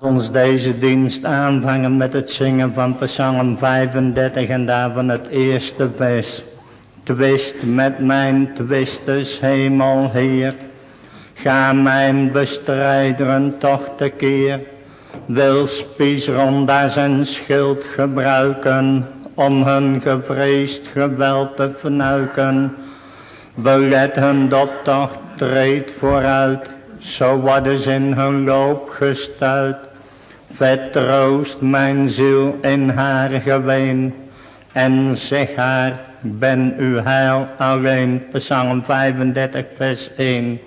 ons deze dienst aanvangen met het zingen van Psalm 35 en daarvan het eerste vers. Twist met mijn twisters, hemel Heer. Ga mijn bestrijderen toch tekeer. Wil Spiesronda zijn schild gebruiken om hun gevreesd geweld te vernuiken. Belet hun toch treed vooruit, zo worden ze in hun loop gestuit. Vertroost mijn ziel in haar geween en zeg haar, ben uw heil alleen. Psalm 35 vers 1.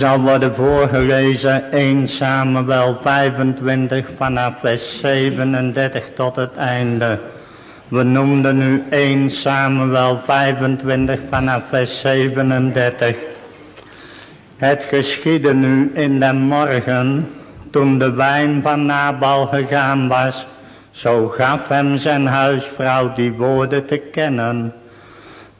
Zal worden voorgelezen 1 Samuel 25 vanaf vers 37 tot het einde. We noemden nu 1 Samuel 25 vanaf vers 37. Het geschiedde nu in de morgen, toen de wijn van Nabal gegaan was, zo gaf hem zijn huisvrouw die woorden te kennen.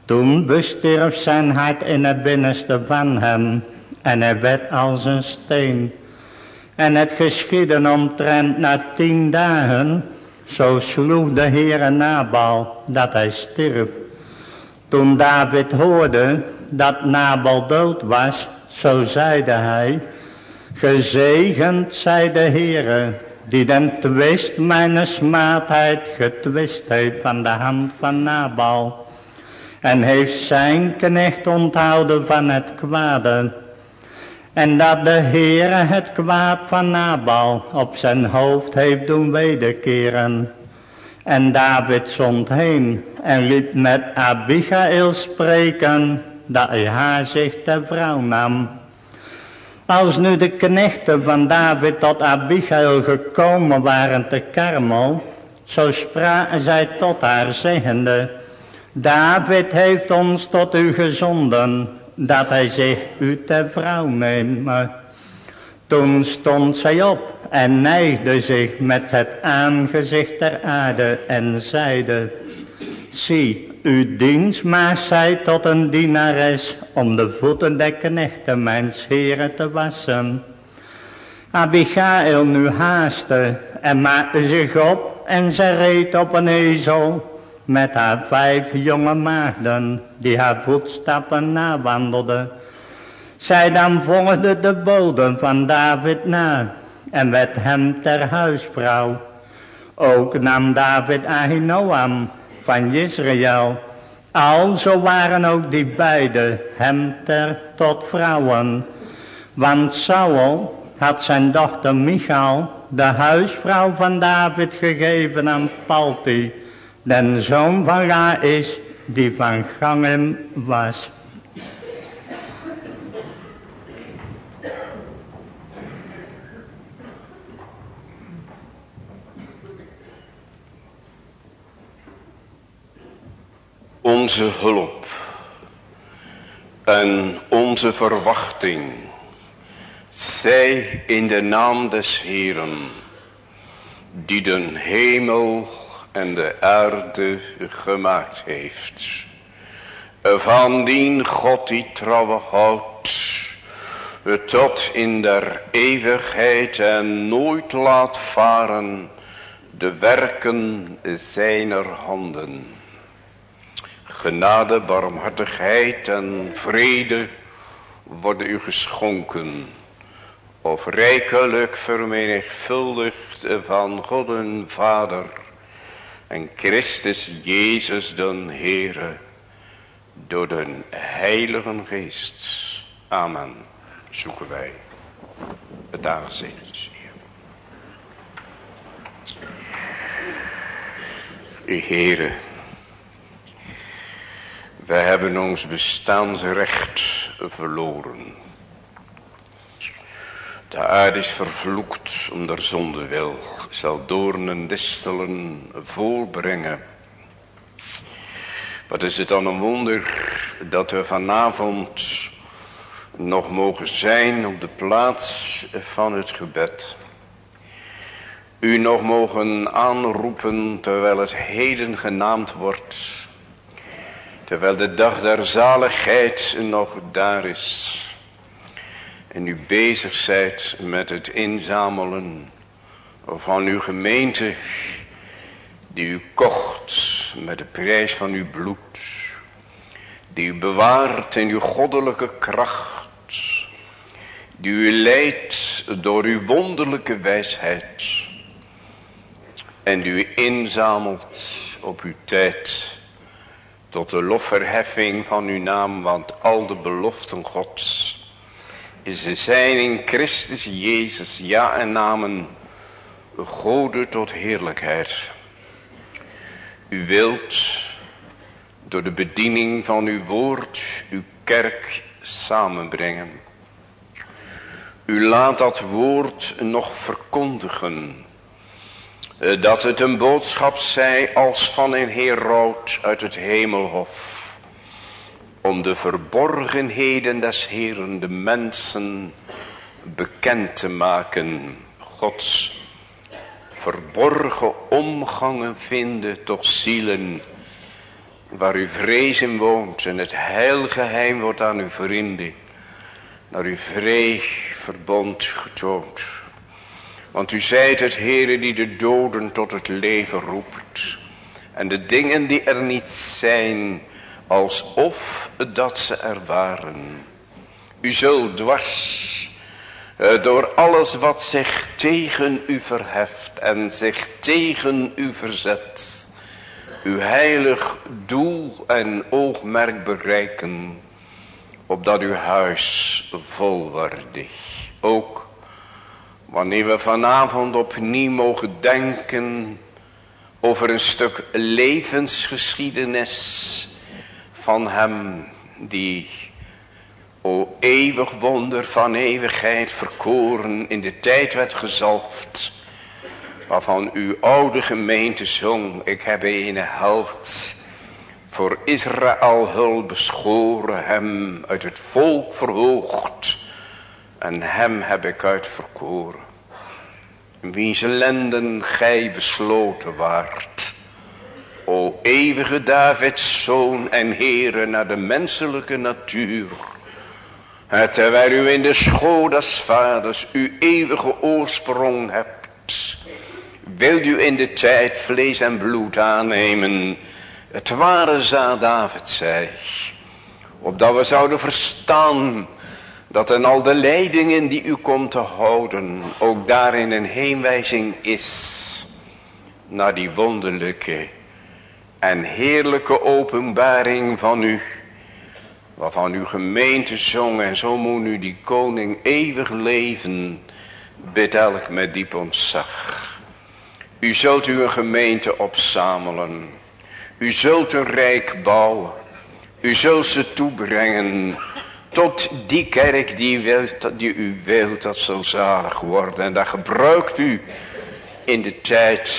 Toen bestierf zijn hart in het binnenste van hem en hij werd als een steen. En het geschiedde omtrent na tien dagen, zo sloeg de Heere Nabal dat hij stierf. Toen David hoorde dat Nabal dood was, zo zeide hij, gezegend zij de Heere, die den twist mijn smaadheid getwist heeft van de hand van Nabal. En heeft zijn knecht onthouden van het kwade en dat de Heere het kwaad van Nabal op zijn hoofd heeft doen wederkeren. En David zond heen en liet met Abigail spreken dat hij haar zich ter vrouw nam. Als nu de knechten van David tot Abigail gekomen waren te Karmel, Zo spraken zij tot haar zeggende, David heeft ons tot u gezonden, dat hij zich u ter vrouw neemt. Toen stond zij op en neigde zich met het aangezicht ter aarde en zeide, Zie, uw dienstmaag zij tot een dienares om de voeten der knechten mijns heren te wassen. Abigail nu haastte en maakte zich op en ze reed op een ezel met haar vijf jonge maagden die haar voetstappen nawandelden. Zij dan volgde de boden van David na en werd hem ter huisvrouw. Ook nam David Ahinoam van Israël. Alzo waren ook die beide hem ter tot vrouwen. Want Saul had zijn dochter Michal, de huisvrouw van David, gegeven aan Palti, den zoon van is die van Gangem was. onze hulp en onze verwachting zij in de naam des Heeren, die de hemel en de aarde gemaakt heeft. Van dien God die trouwe houdt, tot in der eeuwigheid en nooit laat varen de werken zijner handen. Genade, barmhartigheid en vrede worden u geschonken. Of rijkelijk vermenigvuldigd van God en Vader en Christus Jezus den Heere door de Heilige Geest. Amen. Zoeken wij het aangezicht. Heere. Wij hebben ons bestaansrecht verloren. De aarde is vervloekt om der zonde wil, zal doornen distelen voorbrengen. Wat is het dan een wonder dat we vanavond nog mogen zijn op de plaats van het gebed. U nog mogen aanroepen terwijl het heden genaamd wordt Terwijl de dag der zaligheid nog daar is. En u bezig zijt met het inzamelen van uw gemeente. Die u kocht met de prijs van uw bloed. Die u bewaart in uw goddelijke kracht. Die u leidt door uw wonderlijke wijsheid. En die u inzamelt op uw tijd tot de lofverheffing van uw naam, want al de beloften gods de zijn in Christus Jezus, ja en namen, Gode tot heerlijkheid. U wilt door de bediening van uw woord uw kerk samenbrengen. U laat dat woord nog verkondigen eh, dat het een boodschap zij als van een heroud uit het hemelhof. Om de verborgenheden des Heeren de mensen bekend te maken. Gods verborgen omgangen vinden tot zielen. Waar uw vrees in woont en het heilgeheim wordt aan uw vrienden. Naar uw vree verbond getoond. Want u zijt het Heere die de doden tot het leven roept. En de dingen die er niet zijn, alsof dat ze er waren. U zult dwars eh, door alles wat zich tegen u verheft en zich tegen u verzet. Uw heilig doel en oogmerk bereiken, opdat uw huis volwaardig ook Wanneer we vanavond opnieuw mogen denken over een stuk levensgeschiedenis van hem die, o eeuwig wonder van eeuwigheid verkoren in de tijd werd gezalfd. waarvan uw oude gemeente zong. Ik heb een held voor Israël hulp beschoren, hem uit het volk verhoogd en hem heb ik uitverkoren. Wiens lenden gij besloten waart. O eeuwige Davids zoon en Heere naar de menselijke natuur. Terwijl u in de schoot des vaders uw eeuwige oorsprong hebt. Wilt u in de tijd vlees en bloed aannemen. Het ware zaad David zei. Opdat we zouden verstaan dat in al de leidingen die u komt te houden, ook daarin een heenwijzing is naar die wonderlijke en heerlijke openbaring van u, waarvan uw gemeente zong en zo moet nu die koning eeuwig leven, bid elk met diep ontzag. U zult u een gemeente opzamelen, u zult een rijk bouwen, u zult ze toebrengen tot die kerk die, wilt, die u wilt dat zal zalig worden. En daar gebruikt u in de tijd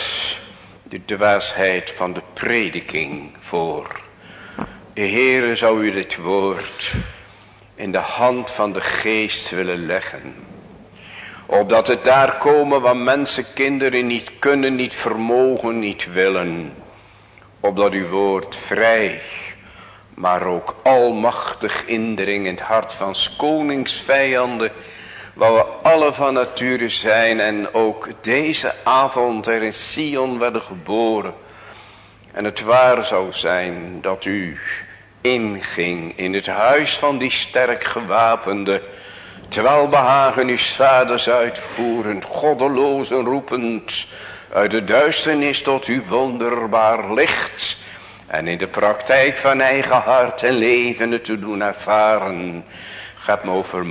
de dwaasheid van de prediking voor. De Heere zou u dit woord in de hand van de geest willen leggen. Opdat het daar komen waar mensen kinderen niet kunnen, niet vermogen, niet willen. Opdat uw woord vrij maar ook almachtig indring in het hart van koningsvijanden, waar we alle van nature zijn en ook deze avond er in Sion werden geboren. En het waar zou zijn dat u inging in het huis van die sterk gewapende, terwijl behagen uw vaders uitvoerend, goddelozen roepend, uit de duisternis tot uw wonderbaar licht, en in de praktijk van eigen hart en leven te doen ervaren. Gaat me over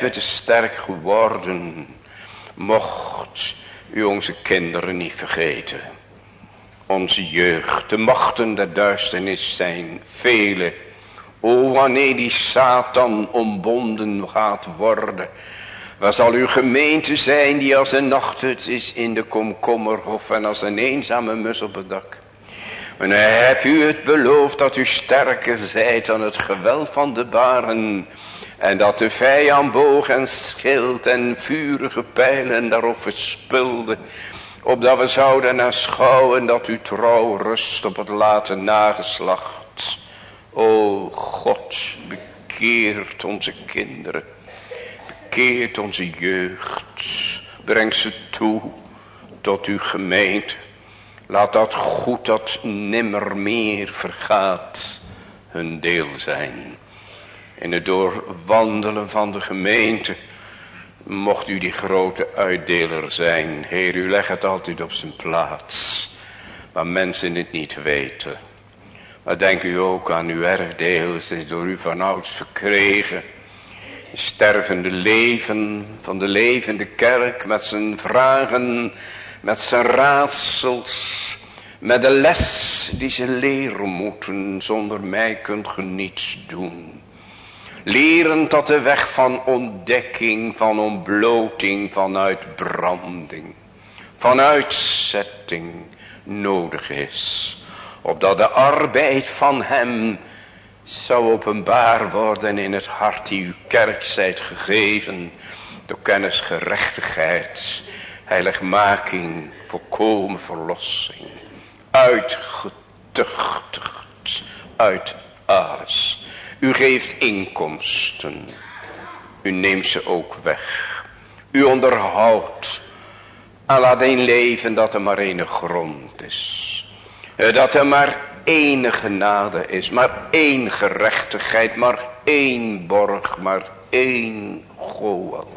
met de sterk geworden. Mocht u onze kinderen niet vergeten. Onze jeugd, de machten der duisternis zijn vele. O wanneer die Satan ombonden gaat worden. Waar zal uw gemeente zijn die als een nachthut is in de komkommerhof en als een eenzame mus op het dak. En heb u het beloofd dat u sterker zijt dan het geweld van de baren. En dat de vijand boog en schild en vurige pijlen daarop verspilde. Opdat we zouden aanschouwen dat u trouw rust op het late nageslacht. O God, bekeert onze kinderen. Bekeert onze jeugd. Breng ze toe tot uw gemeente. Laat dat goed dat nimmer meer vergaat hun deel zijn. In het doorwandelen van de gemeente mocht u die grote uitdeler zijn. Heer, u legt het altijd op zijn plaats. Maar mensen het niet weten. Maar denk u ook aan uw erfdeel. Het is door u vanouds verkregen. Stervende leven van de levende kerk met zijn vragen met zijn raadsels, met de les die ze leren moeten, zonder mij kunt ge niets doen. Leren dat de weg van ontdekking, van ontbloting, van uitbranding, van uitzetting nodig is. Opdat de arbeid van hem zou openbaar worden in het hart die uw kerk zijt gegeven. Door kennis gerechtigheid heiligmaking, volkomen verlossing. Uitgetuchtigd uit alles. U geeft inkomsten. U neemt ze ook weg. U onderhoudt. En laat een leven dat er maar één grond is. Eh, dat er maar één genade is. Maar één gerechtigheid. Maar één borg. Maar één goal.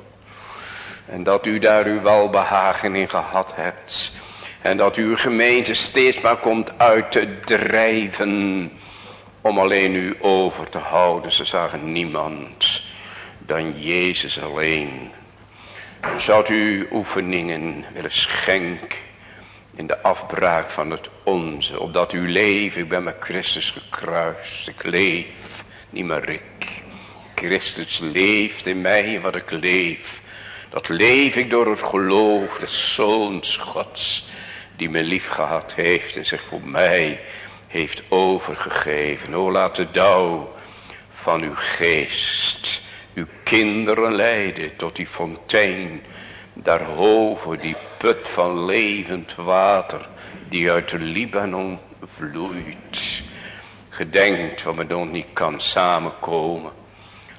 En dat u daar uw welbehagen in gehad hebt. En dat uw gemeente steeds maar komt uit te drijven. Om alleen u over te houden. Ze zagen niemand dan Jezus alleen. Zou u oefeningen willen schenken. In de afbraak van het onze. Opdat u leven. Ik ben met Christus gekruist. Ik leef. Niet meer ik. Christus leeft in mij wat ik leef Dat leef ik door het geloof des Zoons Gods. Die me lief gehad heeft en zich voor mij heeft overgegeven. O laat de dauw van uw geest uw kinderen leiden tot die fontein. Daarover die put van levend water die uit de Libanon vloeit. Gedenkt wat me dan niet kan samenkomen.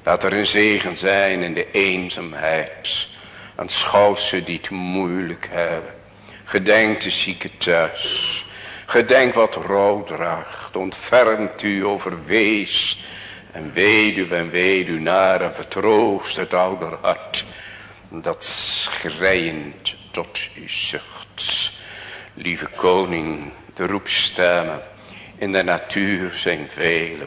Laat er een zegen zijn in de eenzaamheid. Aanschouw ze die het moeilijk hebben. Gedenk de zieke thuis. Gedenk wat rouw draagt. Ontfermt u over wees. En weduw en weduwnaar en vertroost het ouder hart. Dat schrijend tot u zucht. Lieve koning, de roepstemmen in de natuur zijn vele.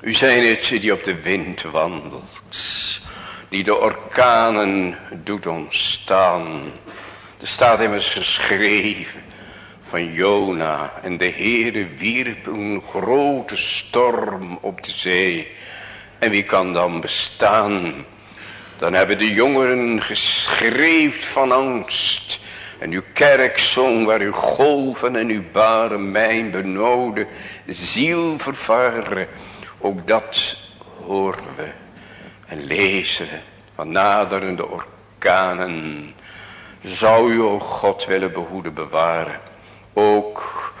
U zijn het die op de wind wandelt. Die de orkanen doet ontstaan. Er staat immers geschreven van Jona. En de Heere wierp een grote storm op de zee. En wie kan dan bestaan? Dan hebben de jongeren geschreefd van angst. En uw kerk zong waar uw golven en uw baren mijn benode ziel vervaren. Ook dat horen we en lezen we van naderende orkanen. Zou u, o God, willen behoeden bewaren. Ook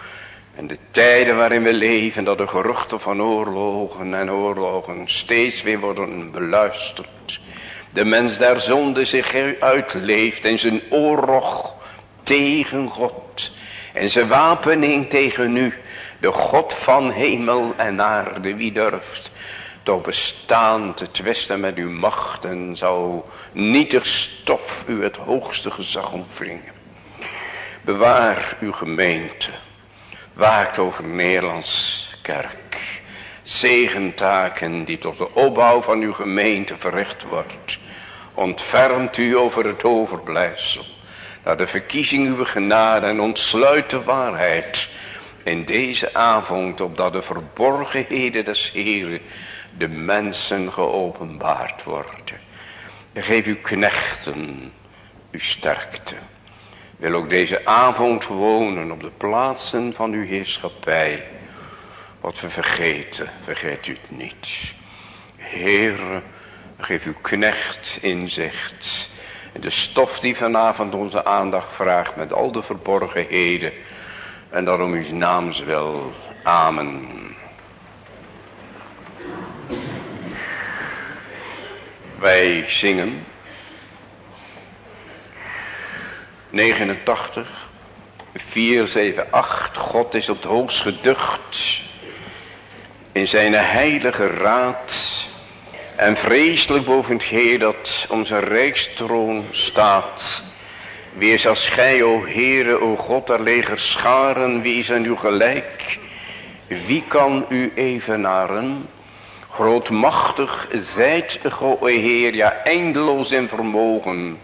in de tijden waarin we leven, dat de geruchten van oorlogen en oorlogen steeds weer worden beluisterd. De mens der zonde zich uitleeft en zijn oorlog tegen God. En zijn wapening tegen u, de God van hemel en aarde, wie durft toch bestaan te twisten met uw machten, zou nietig stof u het hoogste gezag omvringen. Bewaar uw gemeente, waakt over Nederlands kerk. Zegentaken die tot de opbouw van uw gemeente verricht wordt. Ontfermt u over het overblijfsel. Naar de verkiezing uw genade en ontsluit de waarheid. In deze avond opdat de verborgenheden des Heren de mensen geopenbaard worden. Geef uw knechten uw sterkte. Wil ook deze avond wonen op de plaatsen van uw heerschappij. Wat we vergeten, vergeet u het niet. Heere, geef uw knecht inzicht. In de stof die vanavond onze aandacht vraagt met al de verborgenheden. En daarom uw naams wil. Amen. Wij zingen 89, 4, 7, 8. God is op het hoogst geducht in zijn heilige raad. En vreselijk boven het Heer dat zijn rijkstroon staat. Wie is als gij, o Heere, o God, der leger scharen, wie is aan u gelijk? Wie kan u evenaren? Grootmachtig zijt, o Heer, ja eindeloos in vermogen.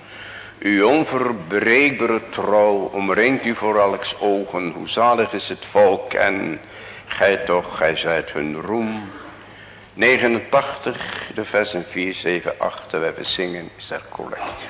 Uw onverbreekbare trouw omringt u voor alks ogen. Hoe zalig is het volk en gij toch, gij zijt hun roem. 89, de versen 4, 7, 8, we zingen, is er correct.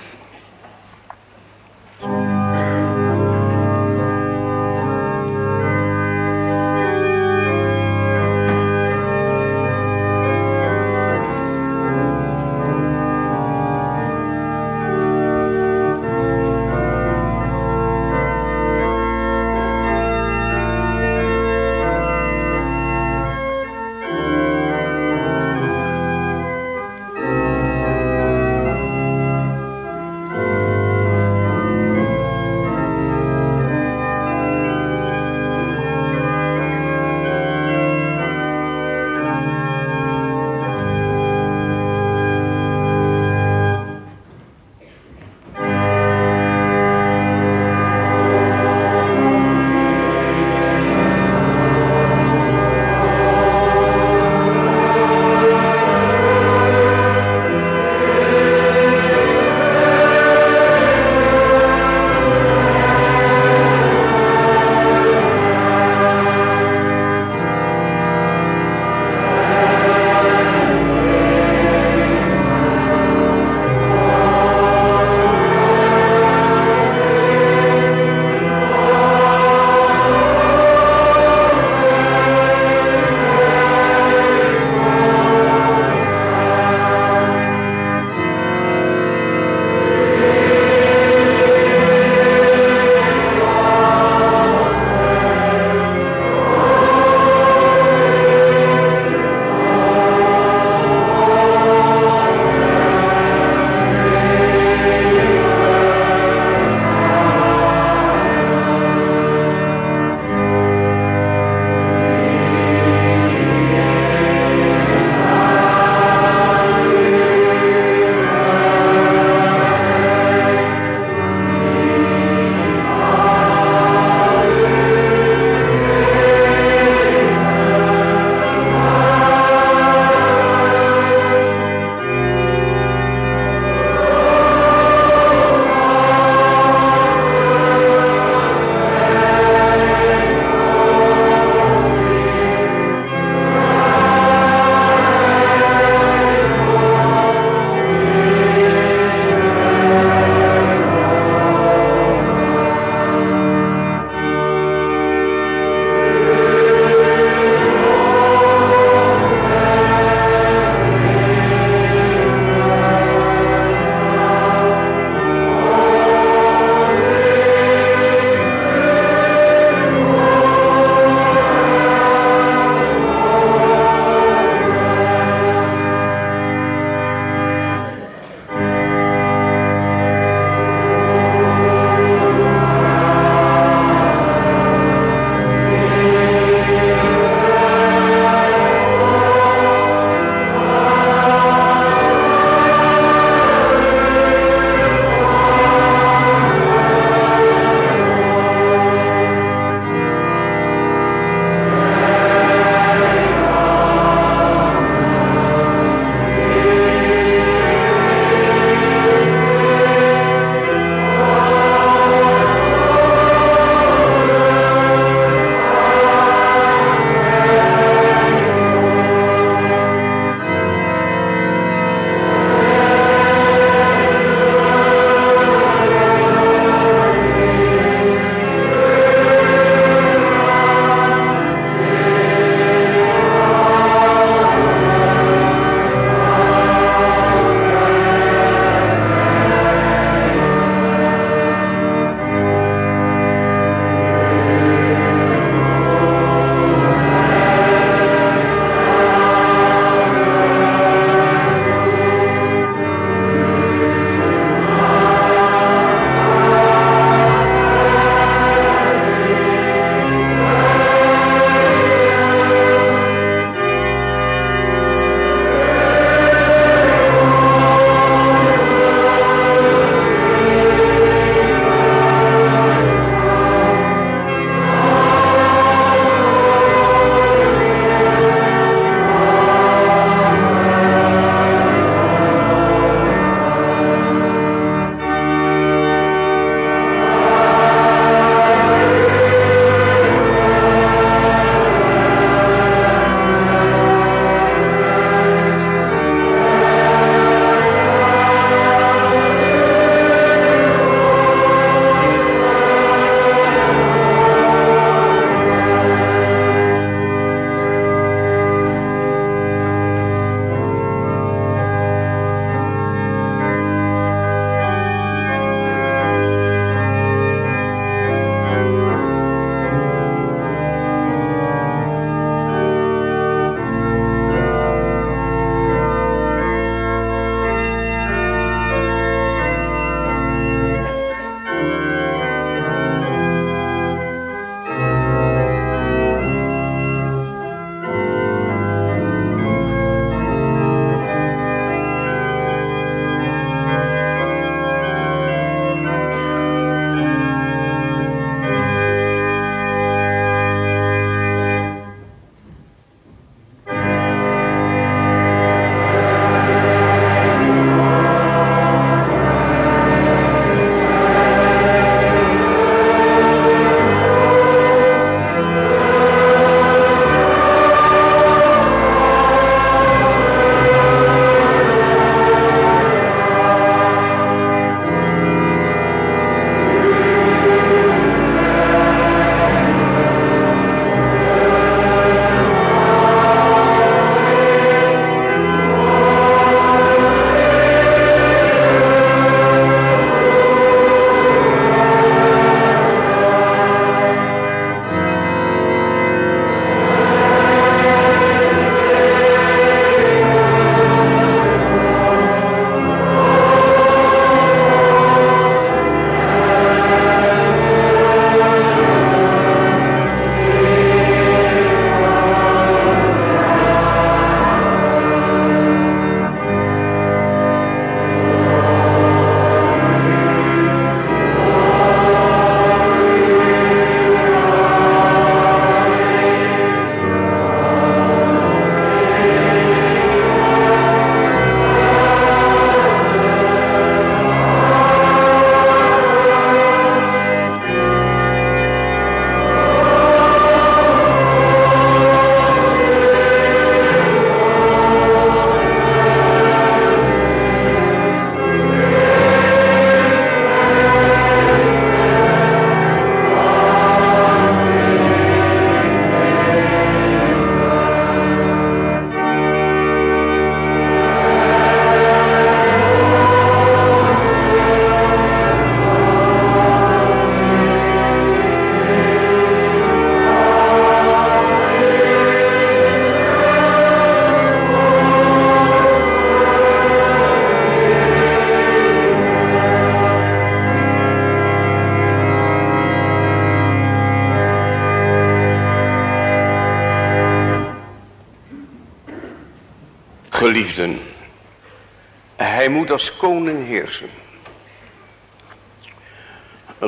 Hij moet als koning heersen.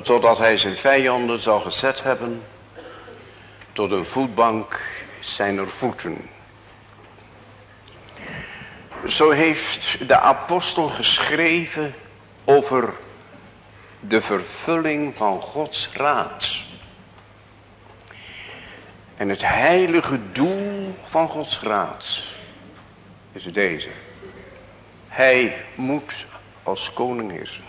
Totdat hij zijn vijanden zal gezet hebben tot een voetbank zijner voeten. Zo heeft de apostel geschreven over de vervulling van Gods raad. En het heilige doel van Gods raad is deze. Hij moet als koning heersen.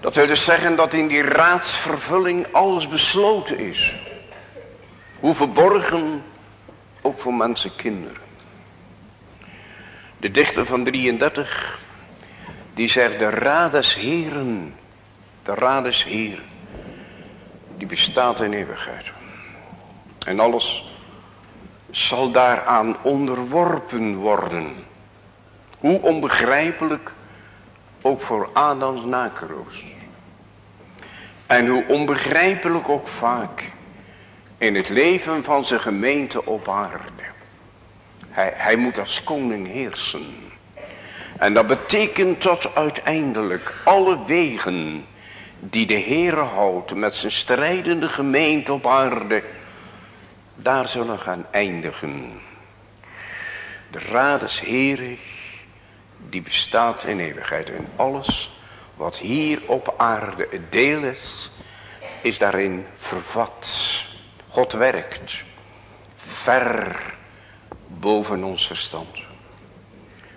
Dat wil dus zeggen dat in die raadsvervulling alles besloten is. Hoe verborgen, ook voor mensen kinderen. De dichter van 33, die zegt de raad heren, de raad des heren, die bestaat in eeuwigheid. En alles zal daaraan onderworpen worden. Hoe onbegrijpelijk ook voor Adams nakeroos. En hoe onbegrijpelijk ook vaak in het leven van zijn gemeente op aarde. Hij, hij moet als koning heersen. En dat betekent dat uiteindelijk alle wegen die de Heere houdt met zijn strijdende gemeente op aarde, daar zullen gaan eindigen. De raad is Heere, die bestaat in eeuwigheid. En alles wat hier op aarde het deel is, is daarin vervat. God werkt ver boven ons verstand.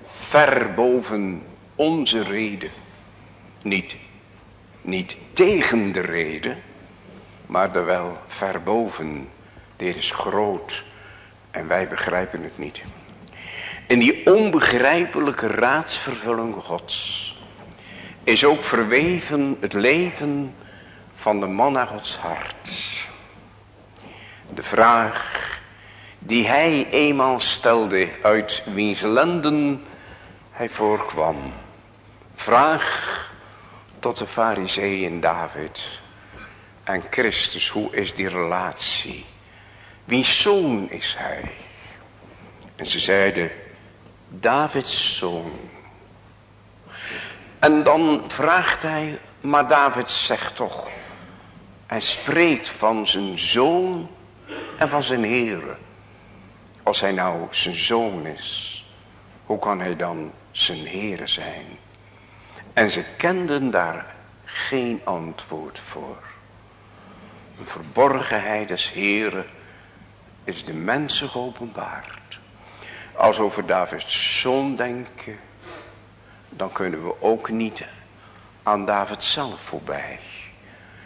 Ver boven onze reden. Niet, niet tegen de reden, maar er wel ver boven. Dit is groot en wij begrijpen het niet. In die onbegrijpelijke raadsvervulling gods is ook verweven het leven van de man naar Gods hart. De vraag die hij eenmaal stelde uit wiens lenden hij voorkwam. Vraag tot de fariseeën David en Christus, hoe is die relatie? Wiens zoon is hij? En ze zeiden, Davids zoon. En dan vraagt hij, maar David zegt toch, hij spreekt van zijn zoon en van zijn heren. Als hij nou zijn zoon is, hoe kan hij dan zijn heren zijn? En ze kenden daar geen antwoord voor. Een verborgenheid des heren is de mensen geopenbaard. Als over Davids zoon denken, dan kunnen we ook niet aan David zelf voorbij.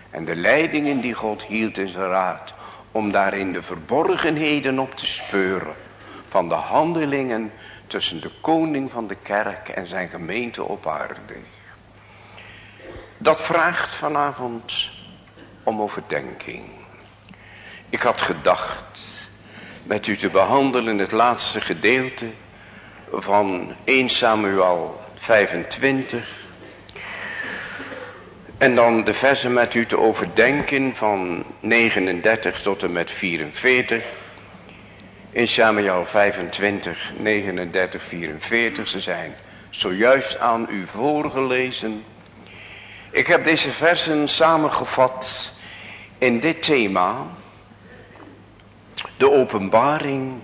En de leidingen die God hield in zijn raad, om daarin de verborgenheden op te speuren van de handelingen tussen de koning van de kerk en zijn gemeente op aarde. Dat vraagt vanavond om overdenking. Ik had gedacht met u te behandelen het laatste gedeelte van 1 Samuel 25. En dan de versen met u te overdenken van 39 tot en met 44. In Samuel 25, 39, 44. Ze zijn zojuist aan u voorgelezen. Ik heb deze versen samengevat in dit thema. De openbaring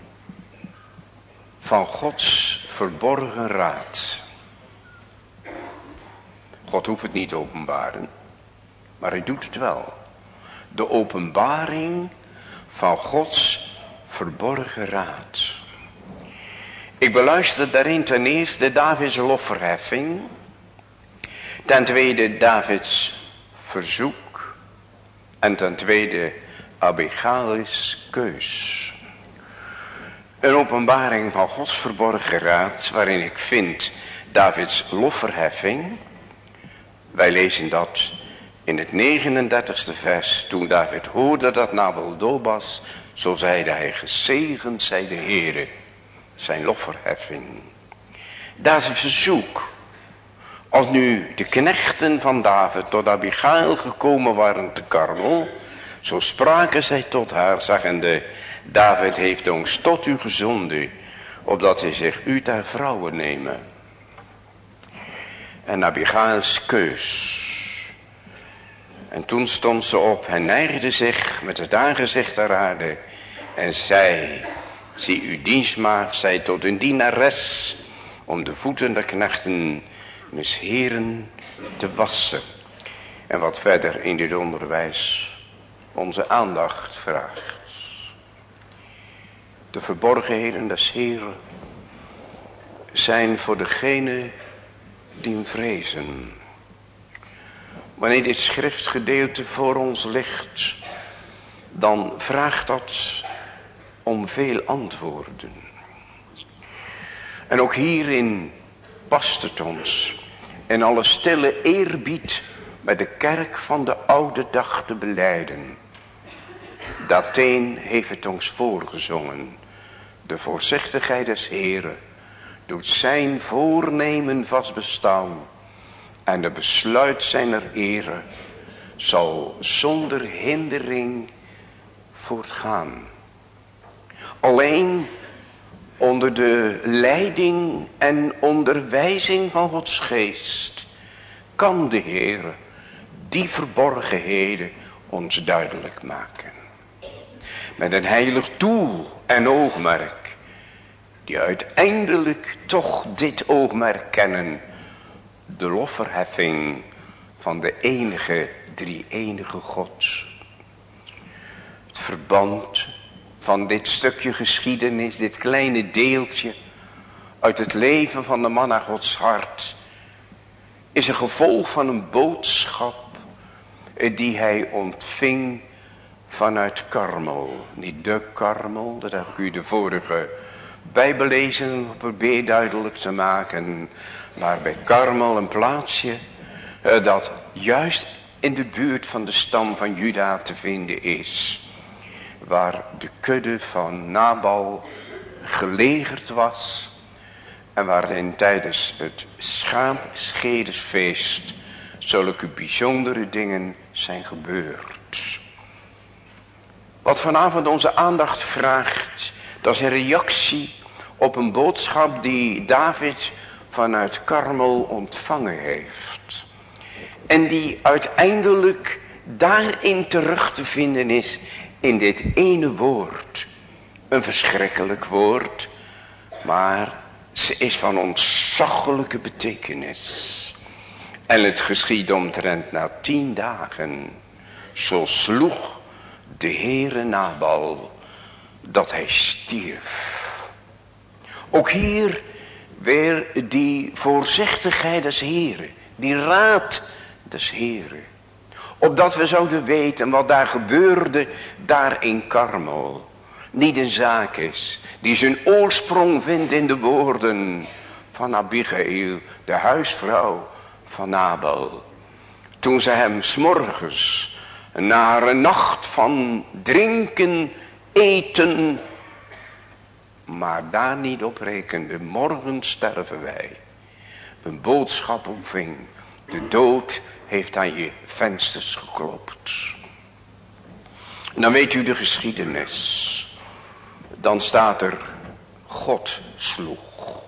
van Gods verborgen raad. God hoeft het niet te openbaren, maar hij doet het wel. De openbaring van Gods verborgen raad. Ik beluister daarin ten eerste Davids lofverheffing. Ten tweede Davids verzoek. En ten tweede Abigail's keus. Een openbaring van Gods verborgen raad waarin ik vind Davids lofverheffing. Wij lezen dat in het 39ste vers. Toen David hoorde dat Nabal dood was. Zo zeide hij gezegend zij de Heere. Zijn lofverheffing. Daar is een verzoek. Als nu de knechten van David tot Abigail gekomen waren te Karmel. Zo spraken zij tot haar, zeggende, David heeft ons tot u gezonden, opdat hij zich u ter vrouwen nemen. En Abigail's keus. En toen stond ze op en neigde zich met het aangezicht ter aarde. En zei, zie uw dienstmaagd, zij tot een dienares, om de voeten der knechten, mis heren, te wassen. En wat verder in dit onderwijs onze aandacht vraagt. De verborgenheden des Heren zijn voor degene die hem vrezen. Wanneer dit schriftgedeelte voor ons ligt, dan vraagt dat om veel antwoorden. En ook hierin past het ons in alle stille eerbied met de kerk van de oude dag te beleiden. Dateen heeft het ons voorgezongen. De voorzichtigheid des Heren doet zijn voornemen vast bestaan. En de besluit zijner ere zal zonder hindering voortgaan. Alleen onder de leiding en onderwijzing van Gods geest kan de Heer die verborgenheden ons duidelijk maken. Met een heilig doel en oogmerk. Die uiteindelijk toch dit oogmerk kennen. De lofverheffing van de enige, drie enige God. Het verband van dit stukje geschiedenis, dit kleine deeltje uit het leven van de man naar Gods hart, is een gevolg van een boodschap die hij ontving vanuit Karmel. Niet de Karmel, dat heb ik u de vorige bijbelezen probeer duidelijk te maken. Maar bij Karmel een plaatsje eh, dat juist in de buurt van de stam van Juda te vinden is. Waar de kudde van Nabal gelegerd was. En waarin tijdens het schaapschedesfeest zulke bijzondere dingen zijn gebeurd. Wat vanavond onze aandacht vraagt, dat is een reactie op een boodschap die David vanuit Karmel ontvangen heeft. En die uiteindelijk daarin terug te vinden is in dit ene woord. Een verschrikkelijk woord, maar ze is van ontzaglijke betekenis. En het geschiedde omtrent na tien dagen. Zo sloeg de Heere Nabal dat hij stierf. Ook hier weer die voorzichtigheid des Heren. Die raad des Heren. Opdat we zouden weten wat daar gebeurde daar in Karmel. Niet een zaak is die zijn oorsprong vindt in de woorden van Abigail, de huisvrouw van Nabal. Toen ze hem smorgens een nacht van drinken, eten, maar daar niet op rekende. Morgen sterven wij. Een boodschap ontving. De dood heeft aan je vensters geklopt. En dan weet u de geschiedenis. Dan staat er, God sloeg.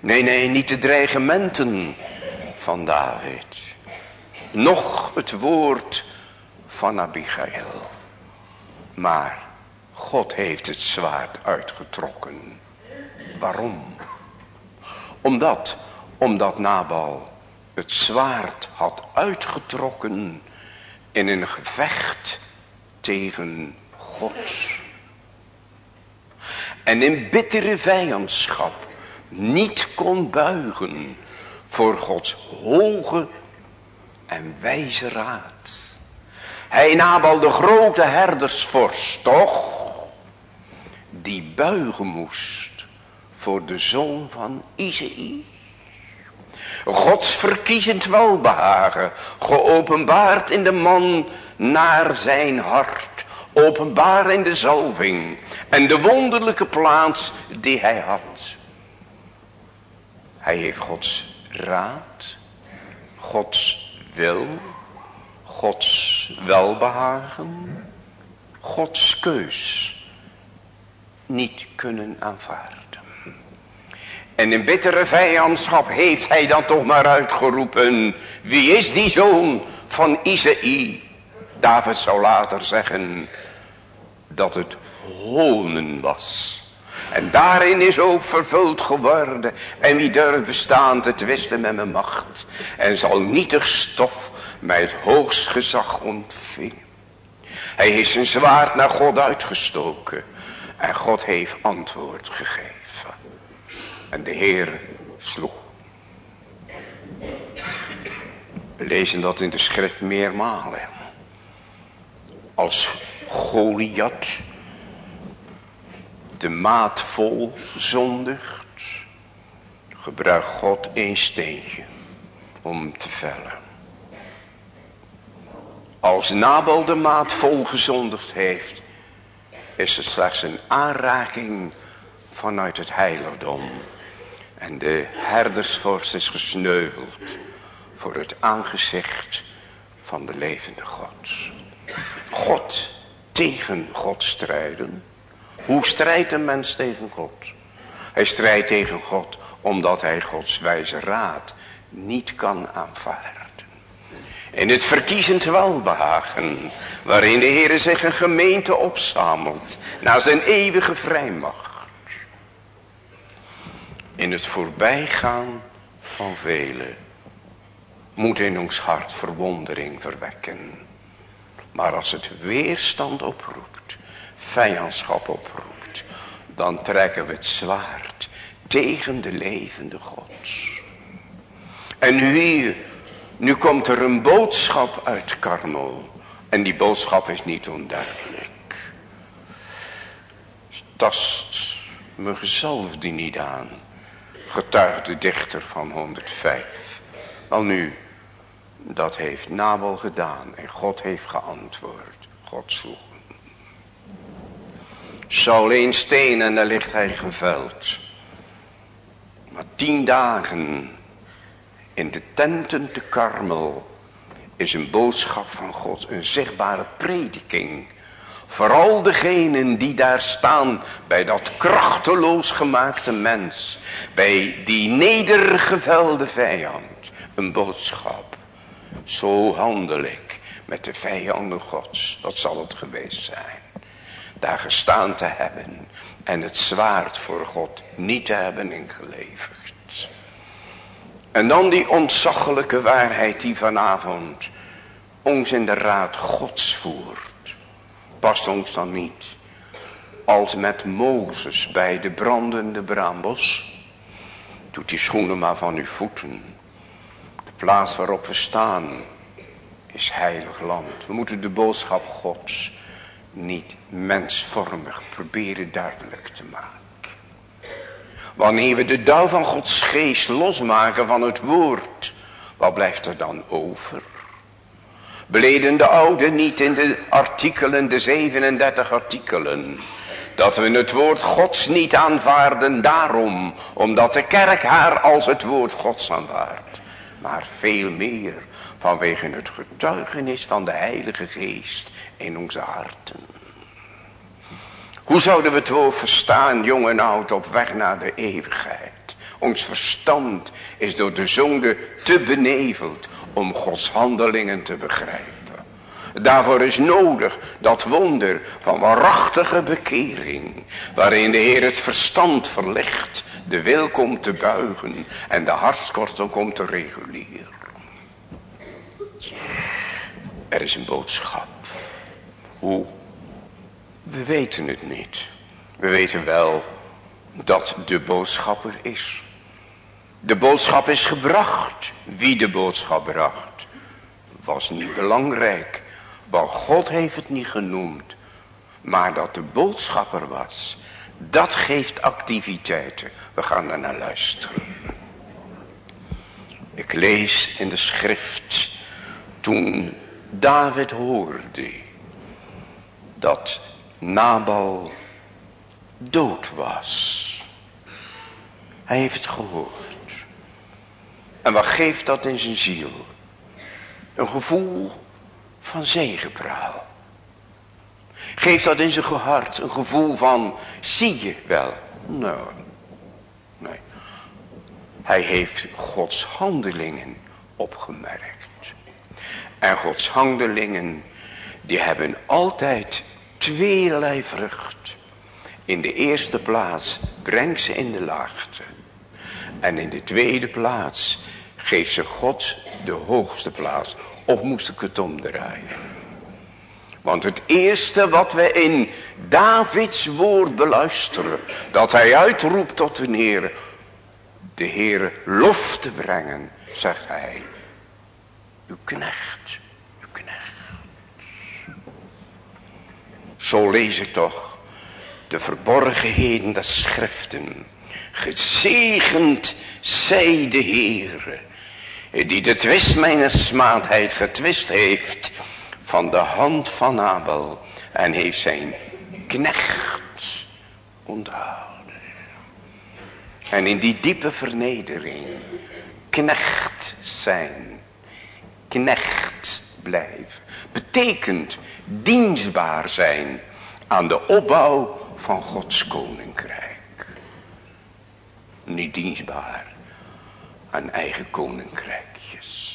Nee, nee, niet de dreigementen van David. Nog het woord van Abigail. Maar God heeft het zwaard uitgetrokken. Waarom? Omdat, omdat Nabal het zwaard had uitgetrokken in een gevecht tegen God. En in bittere vijandschap niet kon buigen voor Gods hoge en wijze raad. Hij Nabal de grote herdersvorst toch, die buigen moest voor de zoon van Isaïe. Gods verkiezend welbehagen, geopenbaard in de man naar zijn hart, openbaar in de zalving en de wonderlijke plaats die hij had. Hij heeft Gods raad, Gods wil, Gods welbehagen, Gods keus niet kunnen aanvaarden. En in bittere vijandschap heeft hij dan toch maar uitgeroepen. Wie is die zoon van Isaïe? David zou later zeggen dat het honen was. En daarin is ook vervuld geworden. En wie durft bestaan te twisten met mijn macht. En zal nietig stof mij het hoogst gezag ontvingen. Hij heeft zijn zwaard naar God uitgestoken. En God heeft antwoord gegeven. En de Heer sloeg. We lezen dat in de schrift meermalen. Als Goliath de maat vol zondigt, gebruikt God een steentje om te vellen. Als Nabal de maat vol gezondigd heeft, is het slechts een aanraking vanuit het heiligdom. En de herdersvorst is gesneuveld voor het aangezicht van de levende God. God tegen God strijden. Hoe strijdt een mens tegen God? Hij strijdt tegen God omdat hij Gods wijze raad niet kan aanvaarden. In het verkiezend welbehagen, waarin de Heer zich een gemeente opzamelt, naar zijn eeuwige vrijmacht. In het voorbijgaan van velen moet in ons hart verwondering verwekken. Maar als het weerstand oproept, vijandschap oproept, dan trekken we het zwaard tegen de levende God. En nu nu komt er een boodschap uit Karmel. En die boodschap is niet onduidelijk. Tast mijn gezalfde niet aan, getuigde dichter van 105. Wel nu, dat heeft Nabel gedaan en God heeft geantwoord. God sloeg Saul een steen en daar ligt hij geveld. Maar tien dagen in de tenten te Karmel is een boodschap van God, een zichtbare prediking. Vooral degenen die daar staan bij dat krachteloos gemaakte mens, bij die nedergevelde vijand, een boodschap. Zo handel ik met de vijanden gods, dat zal het geweest zijn daar gestaan te hebben en het zwaard voor God niet te hebben ingeleverd. En dan die ontzaglijke waarheid die vanavond ons in de raad gods voert. Past ons dan niet als met Mozes bij de brandende braambos. Doet die schoenen maar van uw voeten. De plaats waarop we staan is heilig land. We moeten de boodschap gods niet mensvormig proberen duidelijk te maken. Wanneer we de dauw van Gods geest losmaken van het woord, wat blijft er dan over? Beleden de oude niet in de artikelen, de 37 artikelen, dat we het woord Gods niet aanvaarden daarom, omdat de kerk haar als het woord Gods aanvaardt, maar veel meer vanwege het getuigenis van de Heilige Geest in onze harten. Hoe zouden we het woord verstaan, jong en oud, op weg naar de eeuwigheid? Ons verstand is door de zonde te beneveld om Gods handelingen te begrijpen. Daarvoor is nodig dat wonder van waarachtige bekering. Waarin de Heer het verstand verlicht. De wil komt te buigen. En de hartskortel komt te reguleren. Er is een boodschap. Hoe? We weten het niet. We weten wel dat de boodschapper is. De boodschap is gebracht. Wie de boodschap bracht, was niet belangrijk. Want God heeft het niet genoemd. Maar dat de boodschapper was, dat geeft activiteiten. We gaan er naar luisteren. Ik lees in de schrift, toen David hoorde dat Nabal dood was. Hij heeft het gehoord. En wat geeft dat in zijn ziel? Een gevoel van zegepraal. Geeft dat in zijn hart een gevoel van, zie je wel? Nou, nee. Hij heeft Gods handelingen opgemerkt. En Gods handelingen, die hebben altijd tweeërlei vrucht. In de eerste plaats brengt ze in de laagte. En in de tweede plaats geeft ze God de hoogste plaats. Of moest ik het omdraaien? Want het eerste wat we in Davids woord beluisteren. Dat hij uitroept tot de Heer. De Heer lof te brengen, zegt hij. Uw knecht. Zo lees ik toch de verborgenheden der schriften. Gezegend zij de Heer, die de twist mijn smaadheid getwist heeft van de hand van Abel en heeft zijn knecht onthouden. En in die diepe vernedering, knecht zijn, knecht blijven, betekent dienstbaar zijn aan de opbouw van Gods koninkrijk. Niet dienstbaar aan eigen koninkrijkjes.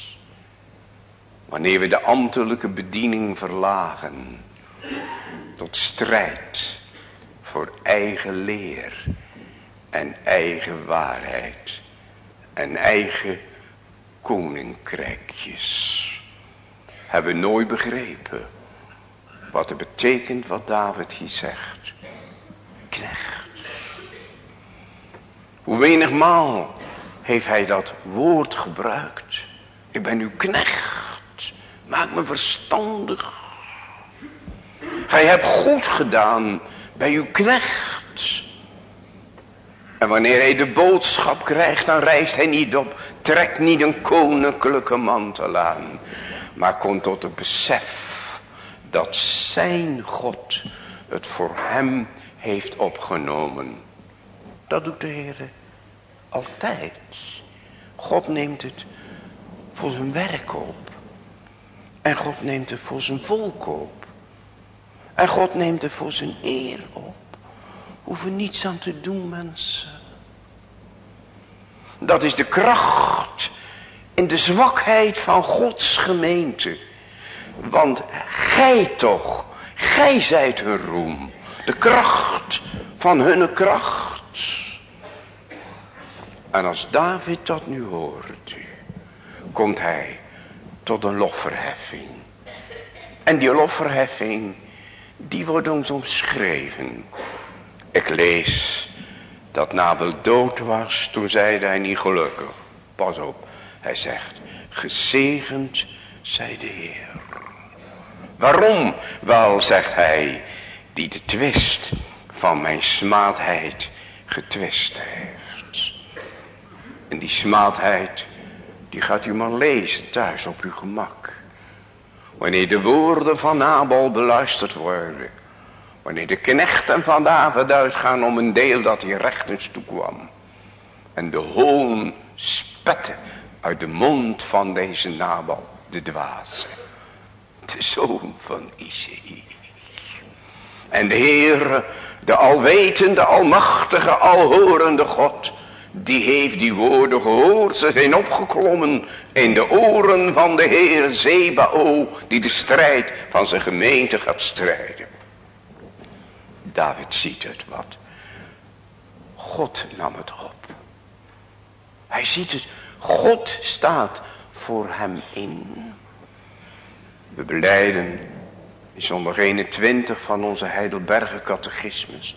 Wanneer we de ambtelijke bediening verlagen tot strijd voor eigen leer en eigen waarheid en eigen koninkrijkjes. Hebben nooit begrepen wat het betekent wat David hier zegt. Knecht. Hoe menigmaal heeft hij dat woord gebruikt. Ik ben uw knecht. Maak me verstandig. Gij hebt goed gedaan bij uw knecht. En wanneer hij de boodschap krijgt, dan reist hij niet op. Trekt niet een koninklijke mantel aan. Maar komt tot het besef dat zijn God het voor hem heeft opgenomen. Dat doet de Heer altijd. God neemt het voor zijn werk op. En God neemt het voor zijn volk op. En God neemt het voor zijn eer op. Hoeven niets aan te doen mensen. Dat is de kracht in de zwakheid van Gods gemeente. Want gij toch, gij zijt hun roem. De kracht van hun kracht. En als David dat nu hoort, komt hij tot een lofverheffing. En die lofverheffing, die wordt ons omschreven. Ik lees dat Nabel dood was, toen zeide hij niet gelukkig. Pas op, hij zegt, gezegend zij de Heer. Waarom? Wel, zegt hij, die de twist van mijn smaadheid getwist heeft. En die smaadheid die gaat u maar lezen thuis op uw gemak. Wanneer de woorden van Abel beluisterd worden. Wanneer de knechten van David uitgaan om een deel dat hij rechtens toekwam. En de hoon spette uit de mond van deze Nabal, de dwaze. De zoon van Isaïe. En de Heer, de alwetende, almachtige, alhorende God die heeft die woorden gehoord. Ze zijn opgeklommen in de oren van de Heer Zebao. Die de strijd van zijn gemeente gaat strijden. David ziet het wat. God nam het op. Hij ziet het. God staat voor hem in. We beleiden in zondag 21 van onze Heidelberger catechismus.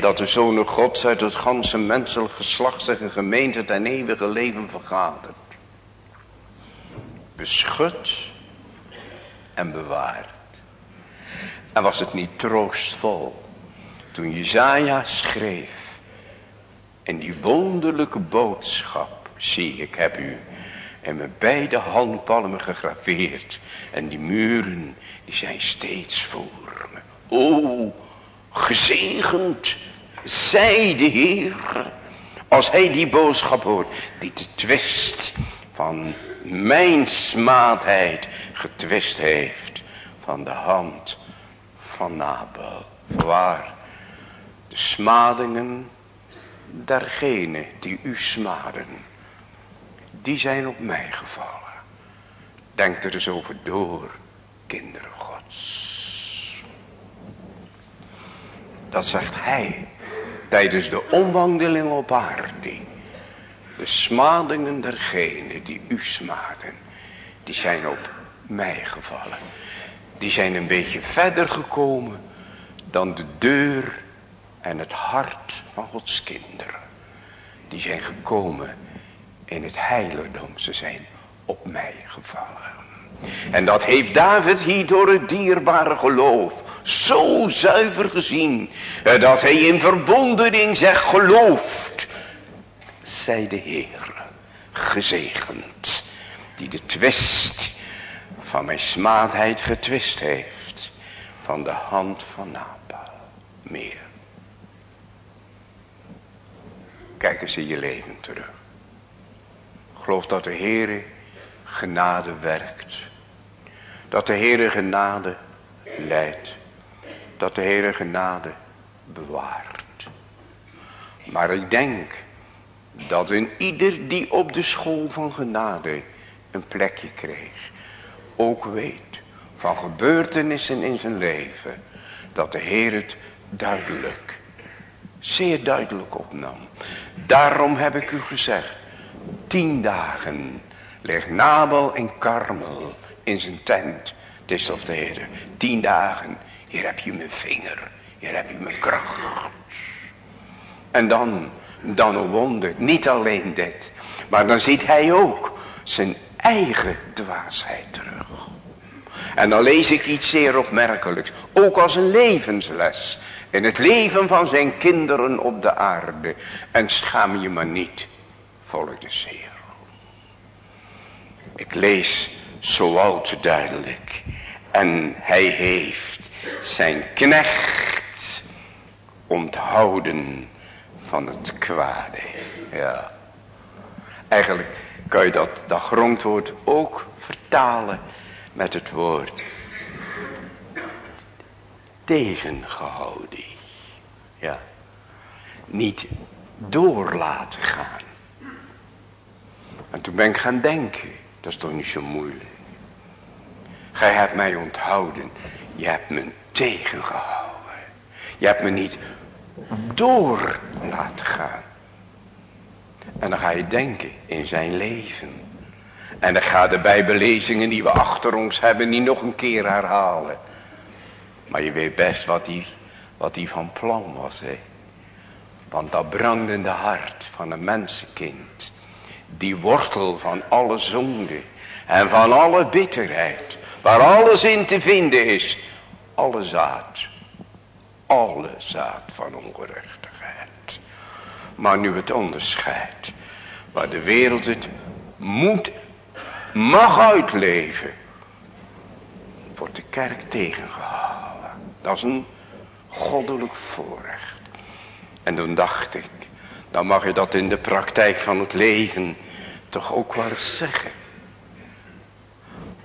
dat de Zoon Gods uit het ganse menselijk geslacht zich een gemeente ten eeuwige leven vergadert. Beschut en bewaard. En was het niet troostvol toen Jezaja schreef en die wonderlijke boodschap, zie ik heb u en met beide handpalmen gegraveerd. En die muren, die zijn steeds voor me. O, gezegend zij de Heer. Als hij die boodschap hoort, die de twist van mijn smaadheid getwist heeft. Van de hand van Nabel. Waar de smadingen dergenen die u smaden, die zijn op mij gevallen. Denk er eens over door, kinderen gods. Dat zegt hij tijdens de omwandeling op aarde. De smadingen dergenen die u smaden, die zijn op mij gevallen. Die zijn een beetje verder gekomen dan de deur en het hart van Gods kinderen. Die zijn gekomen in het heiligdom. Ze zijn op mij gevallen. En dat heeft David hier door het dierbare geloof zo zuiver gezien. Eh, dat hij in verwondering zegt gelooft. Zij de Heer gezegend. Die de twist van mijn smaadheid getwist heeft. Van de hand van Napa. Meer. Kijk eens in je leven terug. Geloof dat de Heere genade werkt. Dat de Heere genade leidt. Dat de Heere genade bewaart. Maar ik denk dat een ieder die op de school van genade een plekje kreeg. Ook weet van gebeurtenissen in zijn leven. Dat de Heer het duidelijk, zeer duidelijk opnam. Daarom heb ik u gezegd. Tien dagen ligt Nabel en Karmel in zijn tent. Het is of de Heer. Tien dagen. Hier heb je mijn vinger. Hier heb je mijn kracht. En dan, dan een wonder. Niet alleen dit. Maar dan ziet hij ook zijn eigen dwaasheid terug. En dan lees ik iets zeer opmerkelijks. Ook als een levensles. In het leven van zijn kinderen op de aarde. En schaam je maar niet. Volg de zeer. Ik lees zo oud duidelijk. En hij heeft zijn knecht onthouden van het kwade. Ja. Eigenlijk kan je dat, dat grondwoord ook vertalen met het woord tegengehouden. Ja. Niet door laten gaan. En toen ben ik gaan denken. Dat is toch niet zo moeilijk. Gij hebt mij onthouden. Je hebt me tegengehouden. Je hebt me niet door laten gaan. En dan ga je denken in zijn leven. En dan ga de bijbelezingen die we achter ons hebben niet nog een keer herhalen. Maar je weet best wat hij wat die van plan was. Hè? Want dat brandende hart van een mensenkind die wortel van alle zonde en van alle bitterheid, waar alles in te vinden is, alle zaad, alle zaad van ongerechtigheid. Maar nu het onderscheid, waar de wereld het moet, mag uitleven, wordt de kerk tegengehouden. Dat is een goddelijk voorrecht. En toen dacht ik, dan mag je dat in de praktijk van het leven toch ook wel eens zeggen.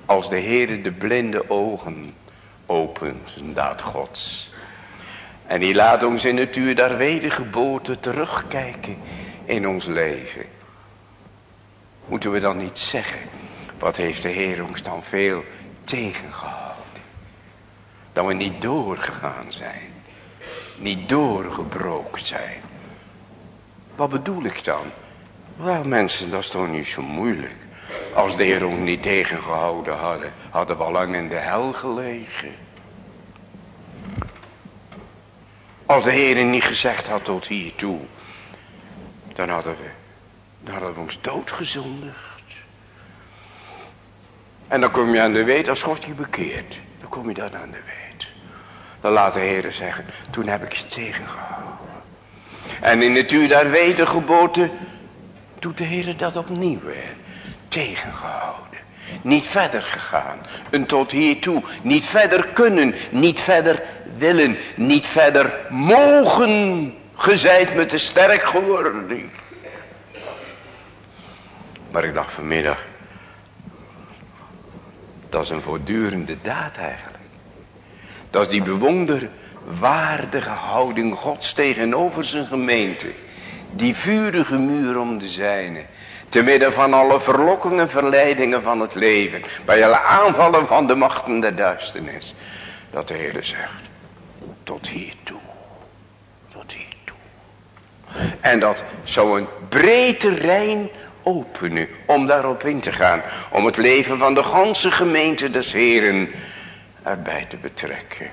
Als de Heer de blinde ogen opent, een daad gods. En die laat ons in het uur der wedergeboorte terugkijken in ons leven. Moeten we dan niet zeggen, wat heeft de Heer ons dan veel tegengehouden. Dat we niet doorgegaan zijn. Niet doorgebroken zijn. Wat bedoel ik dan? Wel mensen, dat is toch niet zo moeilijk. Als de Heer ons niet tegengehouden hadden, hadden we al lang in de hel gelegen. Als de Heer niet gezegd had tot hier toe, dan hadden we, dan hadden we ons doodgezondigd. En dan kom je aan de weet als God je bekeert. Dan kom je dan aan de weet. Dan laat de Heer zeggen, toen heb ik je tegengehouden. En in het uur der wedergeboorte doet de Heer dat opnieuw weer. Tegengehouden. Niet verder gegaan. En tot hiertoe. Niet verder kunnen. Niet verder willen. Niet verder mogen. Gezeid met te sterk geworden. Maar ik dacht vanmiddag. Dat is een voortdurende daad eigenlijk. Dat is die bewonderwaardige houding gods tegenover zijn gemeente Die vurige muur om de zijne. Te midden van alle verlokkingen, verleidingen van het leven. Bij alle aanvallen van de machten der duisternis. Dat de Heer zegt. Tot hier toe. Tot hier toe. En dat zou een breed terrein openen. Om daarop in te gaan. Om het leven van de ganse gemeente des Heren erbij te betrekken.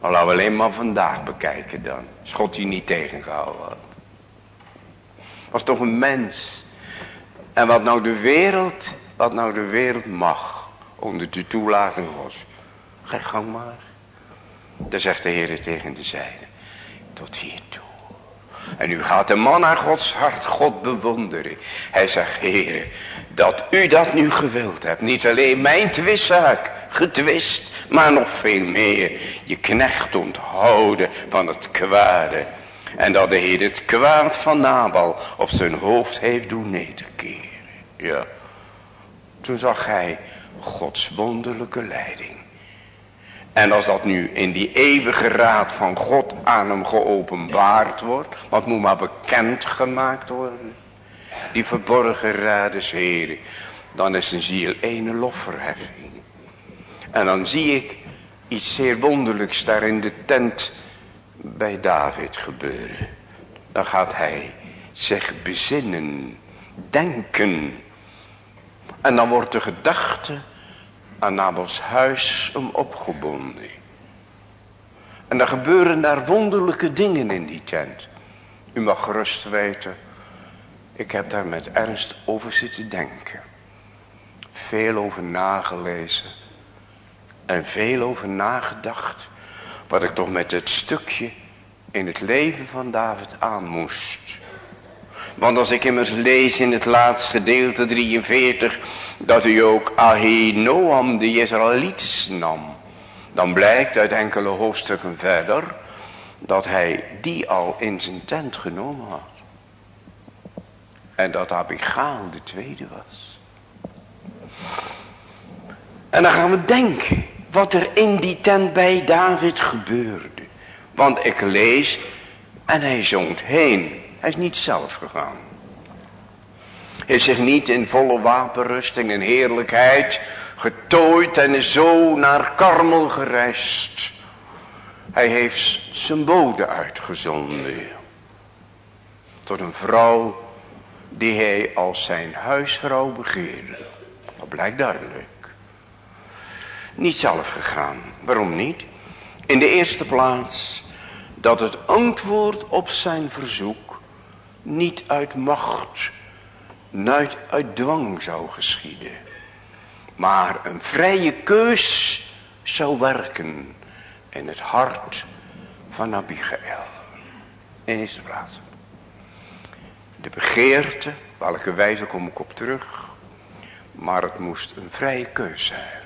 Maar laten we alleen maar vandaag bekijken dan. Schot die niet tegengehouden had. Was toch een mens. En wat nou de wereld, wat nou de wereld mag. Onder de toelating was. Ga gang maar. Dan zegt de Heer tegen de zijde. Tot hier toe. En nu gaat de man naar Gods hart God bewonderen. Hij zegt, Heer, dat u dat nu gewild hebt. Niet alleen mijn twistzaak getwist, maar nog veel meer. Je knecht onthouden van het kwade. En dat de Heer het kwaad van Nabal op zijn hoofd heeft doen nederkeren. Ja. Toen zag hij Gods wonderlijke leiding. En als dat nu in die eeuwige raad van God aan hem geopenbaard wordt. Wat moet maar bekend gemaakt worden. Die verborgen raad des Heren. Dan is een ziel ene lofverheffing. En dan zie ik iets zeer wonderlijks daar in de tent bij David gebeuren. Dan gaat hij zich bezinnen, denken. En dan wordt de gedachte aan Nabels huis hem opgebonden. En dan gebeuren daar wonderlijke dingen in die tent. U mag gerust weten, ik heb daar met ernst over zitten denken. Veel over nagelezen. En veel over nagedacht. Wat ik toch met het stukje in het leven van David aan moest. Want als ik immers lees in het laatste gedeelte 43. Dat hij ook Ahinoam de Israëliets nam. Dan blijkt uit enkele hoofdstukken verder. Dat hij die al in zijn tent genomen had. En dat Abigail de tweede was. En dan gaan we denken wat er in die tent bij David gebeurde. Want ik lees en hij zongt heen. Hij is niet zelf gegaan. Hij is zich niet in volle wapenrusting en heerlijkheid getooid en is zo naar Karmel gereisd. Hij heeft zijn bode uitgezonden. Tot een vrouw die hij als zijn huisvrouw begeerde. Dat blijkt duidelijk. Niet zelf gegaan. Waarom niet? In de eerste plaats dat het antwoord op zijn verzoek niet uit macht, nooit uit dwang zou geschieden. Maar een vrije keus zou werken in het hart van Abigail. In eerste plaats. De begeerte, welke wijze kom ik op terug. Maar het moest een vrije keus zijn.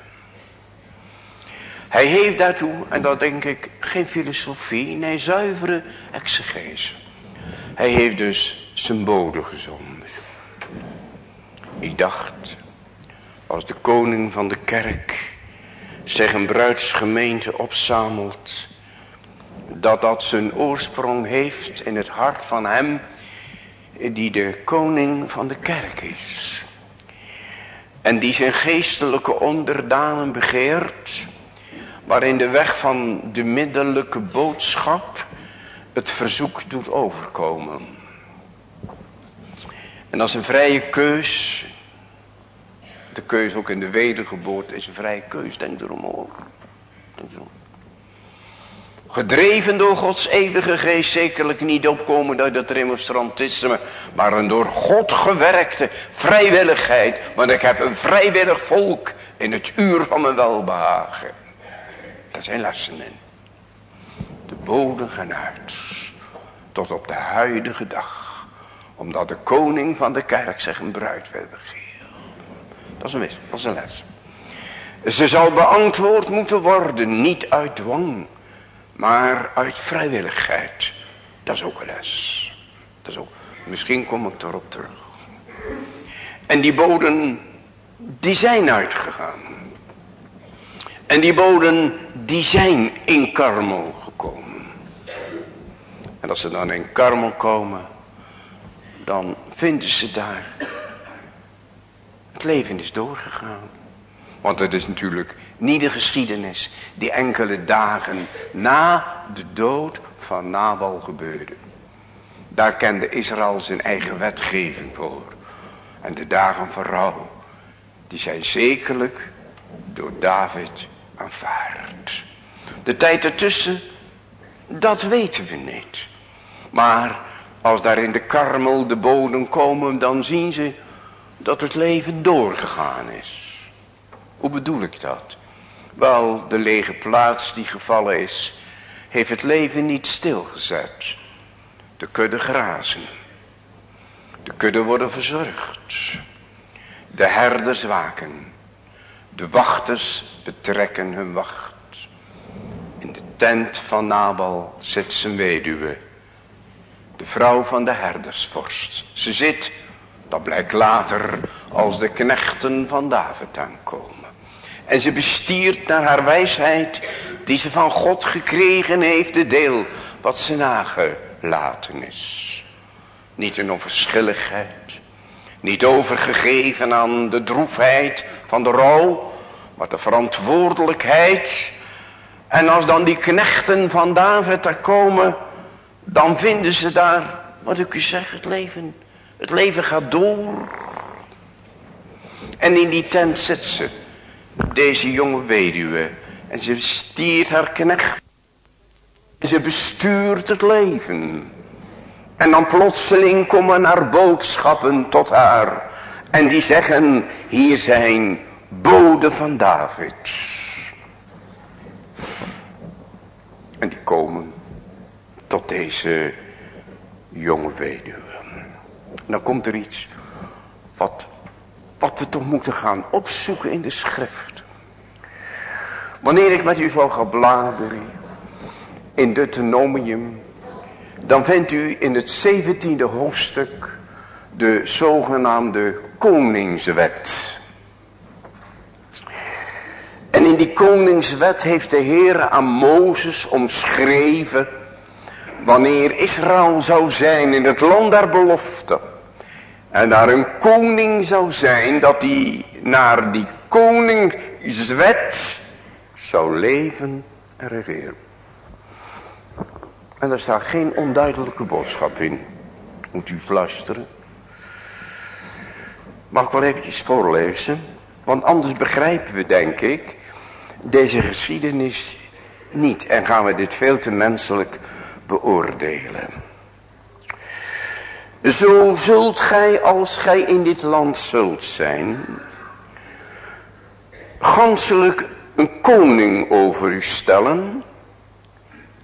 Hij heeft daartoe, en dat denk ik, geen filosofie, nee, zuivere exegese. Hij heeft dus zijn bode gezonden. Ik dacht, als de koning van de kerk zich een bruidsgemeente opzamelt, dat dat zijn oorsprong heeft in het hart van hem die de koning van de kerk is. En die zijn geestelijke onderdanen begeert, waarin de weg van de middelijke boodschap het verzoek doet overkomen. En als een vrije keus, de keus ook in de wedergeboorte is een vrije keus, denk erom hoor. Gedreven door Gods eeuwige geest, zekerlijk niet opkomen uit het remonstrantisme, maar een door God gewerkte vrijwilligheid. Want ik heb een vrijwillig volk in het uur van mijn welbehagen. Daar zijn lessen in. De boden gaan uit. Tot op de huidige dag. Omdat de koning van de kerk zich een bruid wil begeren. Dat is een, dat is een les. Ze zal beantwoord moeten worden. Niet uit dwang. Maar uit vrijwilligheid. Dat is ook een les. Dat is ook, misschien kom ik erop terug. En die boden, die zijn uitgegaan. En die boden, die zijn in Karmel gekomen. En als ze dan in Karmel komen, dan vinden ze daar. Het leven is doorgegaan. Want het is natuurlijk niet de geschiedenis die enkele dagen na de dood van Nabal gebeurde. Daar kende Israël zijn eigen wetgeving voor. En de dagen van rouw, die zijn zekerlijk door David De tijd ertussen, dat weten we niet. Maar als daar in de karmel de bodem komen, dan zien ze dat het leven doorgegaan is. Hoe bedoel ik dat? Wel, de lege plaats die gevallen is, heeft het leven niet stilgezet. De kudde grazen. De kudde worden verzorgd. De herders waken. De wachters betrekken hun wacht. In de tent van Nabal zit zijn weduwe. De vrouw van de herdersvorst. Ze zit, dat blijkt later, als de knechten van David aankomen. En ze bestiert naar haar wijsheid die ze van God gekregen heeft, de deel wat ze nagelaten is. Niet in onverschilligheid, niet overgegeven aan de droefheid van de rouw, maar de verantwoordelijkheid. En als dan die knechten van David er komen, dan vinden ze daar, wat ik u zeg, het leven. Het leven gaat door. En in die tent zit ze deze jonge weduwe. En ze stiert haar knecht. Ze bestuurt het leven. En dan plotseling komen haar boodschappen tot haar. En die zeggen, hier zijn boden van David. En die komen tot deze jonge weduwe. En dan komt er iets wat wat we toch moeten gaan opzoeken in de schrift. Wanneer ik met u zal gaan bladeren in Deuteronomium, dan vindt u in het 17e hoofdstuk de zogenaamde koningswet. En in die koningswet heeft de Heer aan Mozes omschreven wanneer Israël zou zijn in het land der belofte en daar een koning zou zijn, dat hij naar die koningswet zou leven en regeren. En daar staat geen onduidelijke boodschap in. Moet u fluisteren. Mag ik wel eventjes voorlezen? Want anders begrijpen we, denk ik, deze geschiedenis niet. En gaan we dit veel te menselijk beoordelen. Zo zult gij als gij in dit land zult zijn, ganselijk een koning over u stellen,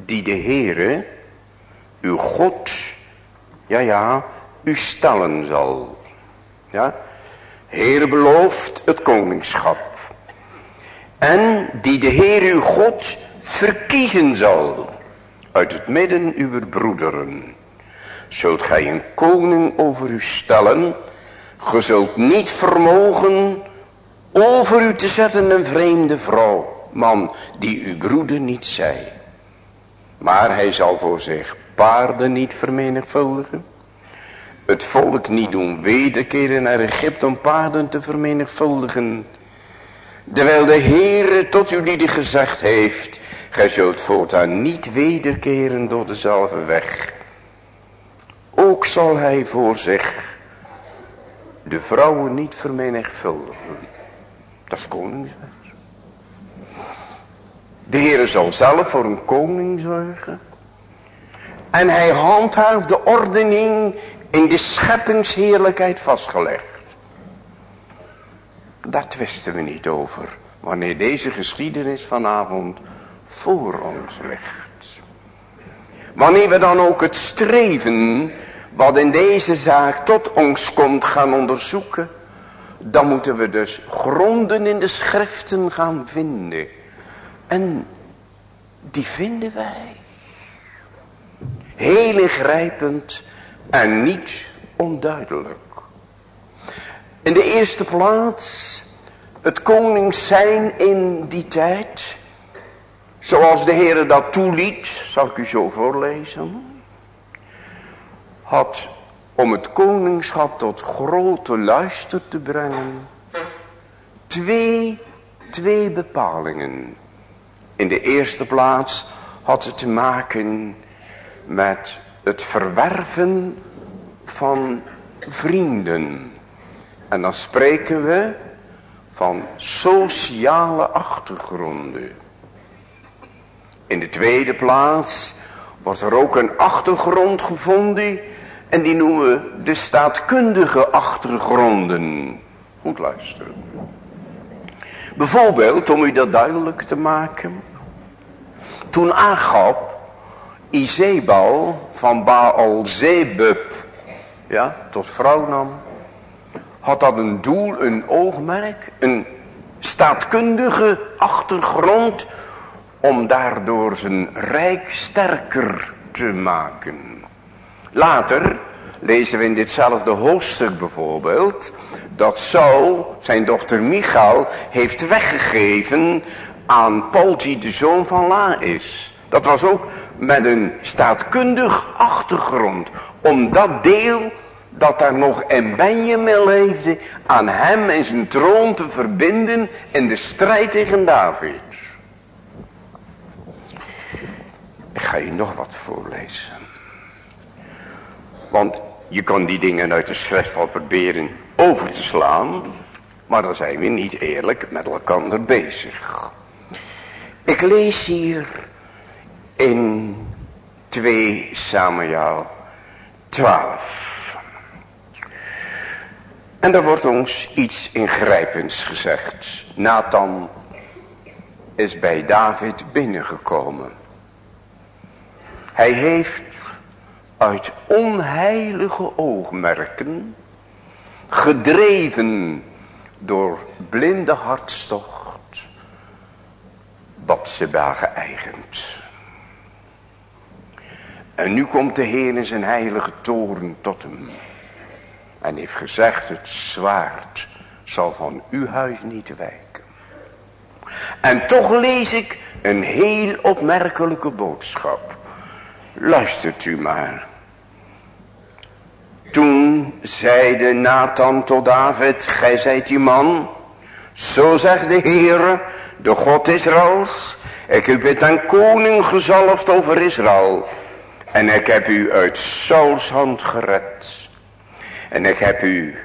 die de Heere, uw God, ja ja, u stellen zal. Ja, Heere belooft het koningschap. En die de Heer uw God verkiezen zal uit het midden uw broederen zult gij een koning over u stellen. Ge zult niet vermogen over u te zetten een vreemde vrouw, man die uw broeder niet zij. Maar hij zal voor zich paarden niet vermenigvuldigen. Het volk niet doen wederkeren naar Egypte om paarden te vermenigvuldigen. Terwijl de Heere tot u die gezegd heeft, gij zult voortaan niet wederkeren door dezelfde weg. Ook zal hij voor zich de vrouwen niet vermenigvuldigen. Dat is koningswet. De Heer zal zelf voor een koning zorgen. En hij handhaaft de ordening in de scheppingsheerlijkheid vastgelegd. Daar twisten we niet over. Wanneer deze geschiedenis vanavond voor ons ligt. Wanneer we dan ook het streven wat in deze zaak tot ons komt gaan onderzoeken, dan moeten we dus gronden in de schriften gaan vinden. En die vinden wij. Heel ingrijpend en niet onduidelijk. In de eerste plaats het koning zijn in die tijd. Zoals de Heer dat toeliet, zal ik u zo voorlezen had om het koningschap tot grote luister te brengen. Twee, twee bepalingen. In de eerste plaats had het te maken met het verwerven van vrienden. En dan spreken we van sociale achtergronden. In de tweede plaats wordt er ook een achtergrond gevonden en die noemen we de staatkundige achtergronden. Goed luisteren. Bijvoorbeeld, om u dat duidelijk te maken. Toen Agab Izebal van Baal Zebub ja, tot vrouw nam. Had dat een doel, een oogmerk, een staatkundige achtergrond om daardoor zijn rijk sterker te maken. Later lezen we in ditzelfde hoofdstuk bijvoorbeeld dat Saul zijn dochter Michal heeft weggegeven aan Polti de zoon van La is. Dat was ook met een staatkundig achtergrond. Om dat deel dat daar nog in Benjamin leefde aan hem en zijn troon te verbinden in de strijd tegen David. Ik ga je nog wat voorlezen. Want je kan die dingen uit de schrift wel proberen over te slaan. Maar dan zijn we niet eerlijk met elkaar bezig. Ik lees hier in 2 Samuel 12. En er wordt ons iets ingrijpends gezegd. Nathan is bij David binnengekomen. Hij heeft uit onheilige oogmerken, gedreven door blinde hartstocht, Batseba geëigend. En nu komt de Heer in zijn heilige toren tot hem. En heeft gezegd, het zwaard zal van uw huis niet wijken. En toch lees ik een heel opmerkelijke boodschap. Luistert u maar. Toen zeide Nathan tot David, gij zijt die man. Zo zegt de Heer, de God Israëls. Ik heb het aan koning gezalfd over Israël. En ik heb u uit Sauls hand gered. En ik heb u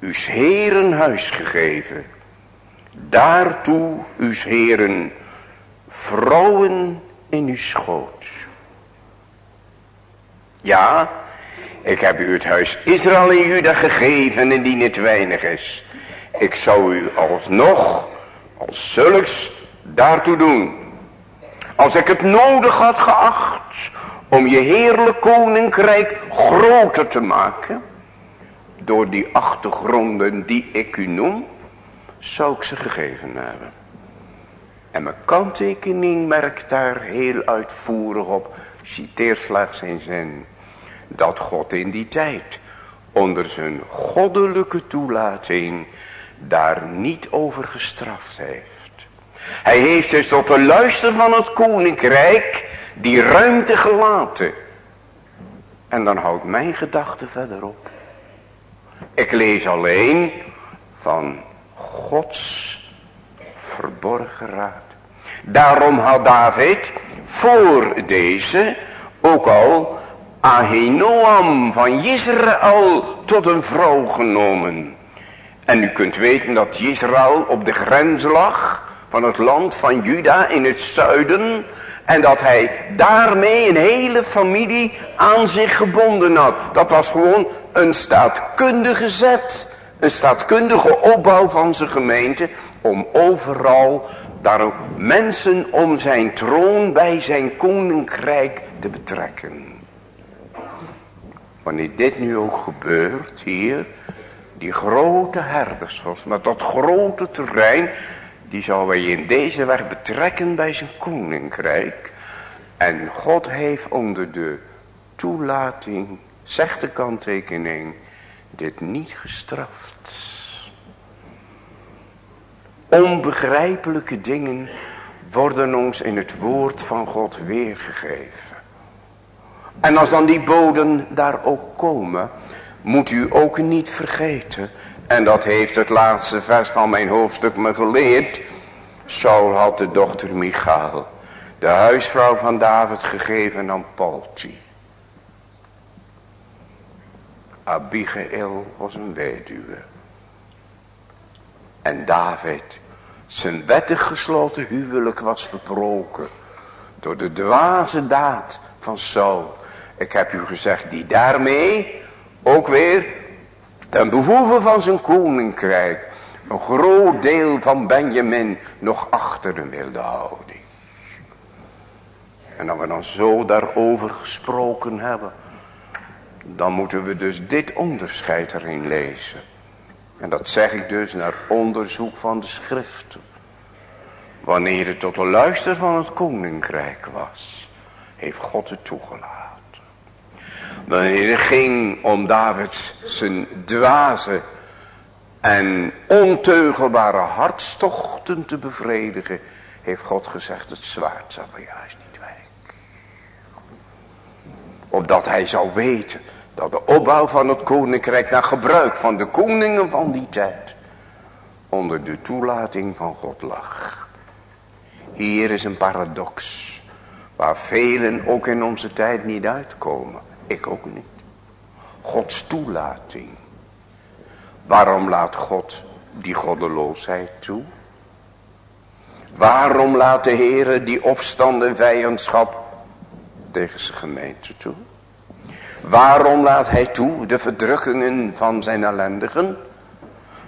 uw heren huis gegeven. Daartoe uw heren vrouwen in uw schoot. Ja, ik heb u het huis Israël in Juda gegeven en die niet weinig is. Ik zou u alsnog, als zulks, daartoe doen. Als ik het nodig had geacht om je heerlijk koninkrijk groter te maken. Door die achtergronden die ik u noem, zou ik ze gegeven hebben. En mijn kanttekening merkt daar heel uitvoerig op, citeer slechts zijn zin. Dat God in die tijd onder zijn goddelijke toelating daar niet over gestraft heeft. Hij heeft dus tot de luister van het koninkrijk die ruimte gelaten. En dan houdt mijn gedachte verder op. Ik lees alleen van Gods verborgen raad. Daarom had David voor deze ook al Ahinoam van Israël tot een vrouw genomen. En u kunt weten dat Israël op de grens lag van het land van Juda in het zuiden. En dat hij daarmee een hele familie aan zich gebonden had. Dat was gewoon een staatkundige zet. Een staatkundige opbouw van zijn gemeente. Om overal daar ook mensen om zijn troon bij zijn koninkrijk te betrekken. Wanneer dit nu ook gebeurt hier. Die grote herdersvos met dat grote terrein die zou hij in deze weg betrekken bij zijn koninkrijk. En God heeft onder de toelating, zegt de kanttekening, dit niet gestraft. Onbegrijpelijke dingen worden ons in het woord van God weergegeven. En als dan die boden daar ook komen, moet u ook niet vergeten. En dat heeft het laatste vers van mijn hoofdstuk me geleerd. Saul had de dochter Michael, de huisvrouw van David, gegeven aan Palti. Abigail was een weduwe. En David, zijn wettig gesloten huwelijk was verbroken. Door de dwaze daad van Saul. Ik heb u gezegd, die daarmee ook weer ten behoeve van zijn koninkrijk een groot deel van Benjamin nog achter hem wilde houden. En als we dan zo daarover gesproken hebben, dan moeten we dus dit onderscheid erin lezen. En dat zeg ik dus naar onderzoek van de schriften. Wanneer het tot de luister van het koninkrijk was, heeft God het toegelaten. Wanneer het ging om Davids zijn dwaze en onteugelbare hartstochten te bevredigen, heeft God gezegd het zwaard zal er juist niet wijken. Opdat hij zou weten dat de opbouw van het koninkrijk naar gebruik van de koningen van die tijd onder de toelating van God lag. Hier is een paradox waar velen ook in onze tijd niet uitkomen. Ik ook niet. Gods toelating. Waarom laat God die goddeloosheid toe? Waarom laat de Heer die opstand en vijandschap tegen zijn gemeente toe? Waarom laat hij toe de verdrukkingen van zijn ellendigen?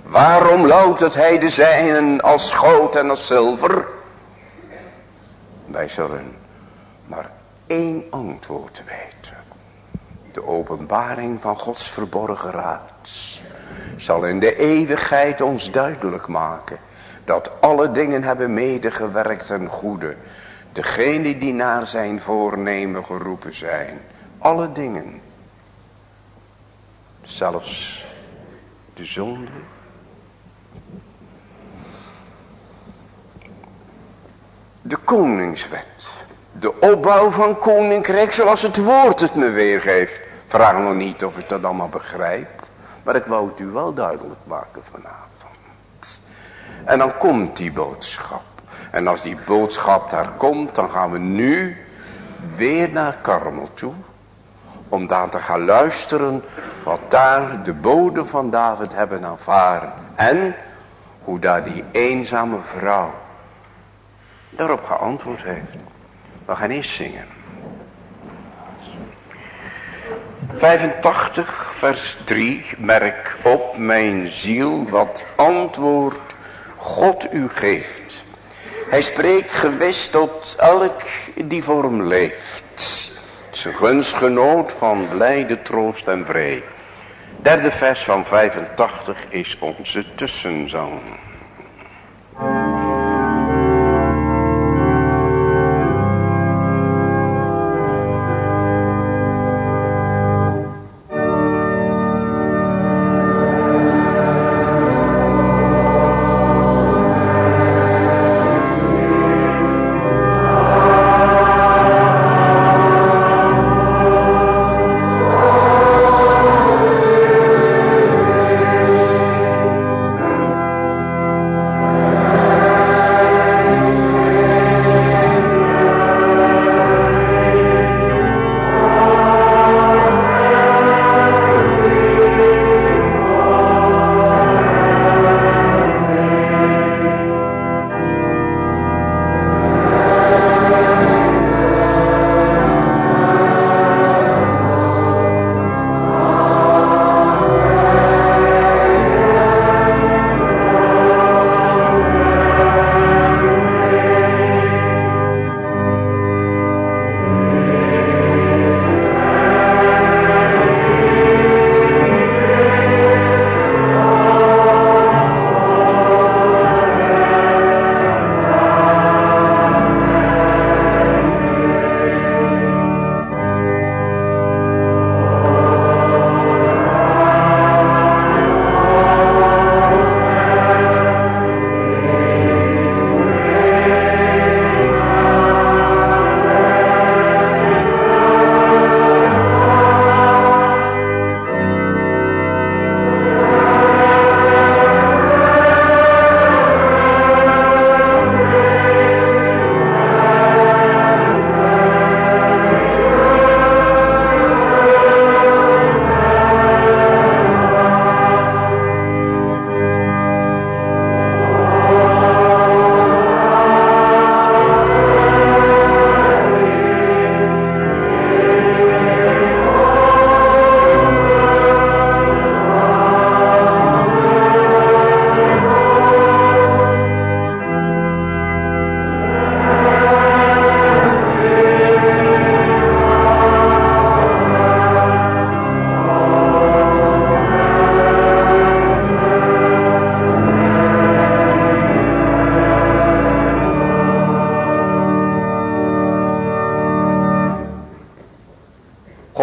Waarom loutert hij de zijnen als goud en als zilver? Wij zullen maar één antwoord weten. De openbaring van Gods verborgen raad zal in de eeuwigheid ons duidelijk maken dat alle dingen hebben medegewerkt ten goede. Degene die naar zijn voornemen geroepen zijn. Alle dingen. Zelfs de zonde. De koningswet. De opbouw van koninkrijk zoals het woord het me weergeeft. Vraag nog niet of ik dat allemaal begrijp. Maar ik wou het u wel duidelijk maken vanavond. En dan komt die boodschap. En als die boodschap daar komt, dan gaan we nu weer naar Karmel toe. Om daar te gaan luisteren wat daar de boden van David hebben aanvaard. En hoe daar die eenzame vrouw daarop geantwoord heeft. We gaan eerst zingen. 85 vers 3. Merk op mijn ziel wat antwoord God u geeft. Hij spreekt gewis tot elk die voor hem leeft. Zijn gunstgenoot van blijde troost en vrede. Derde vers van 85 is onze tussenzang.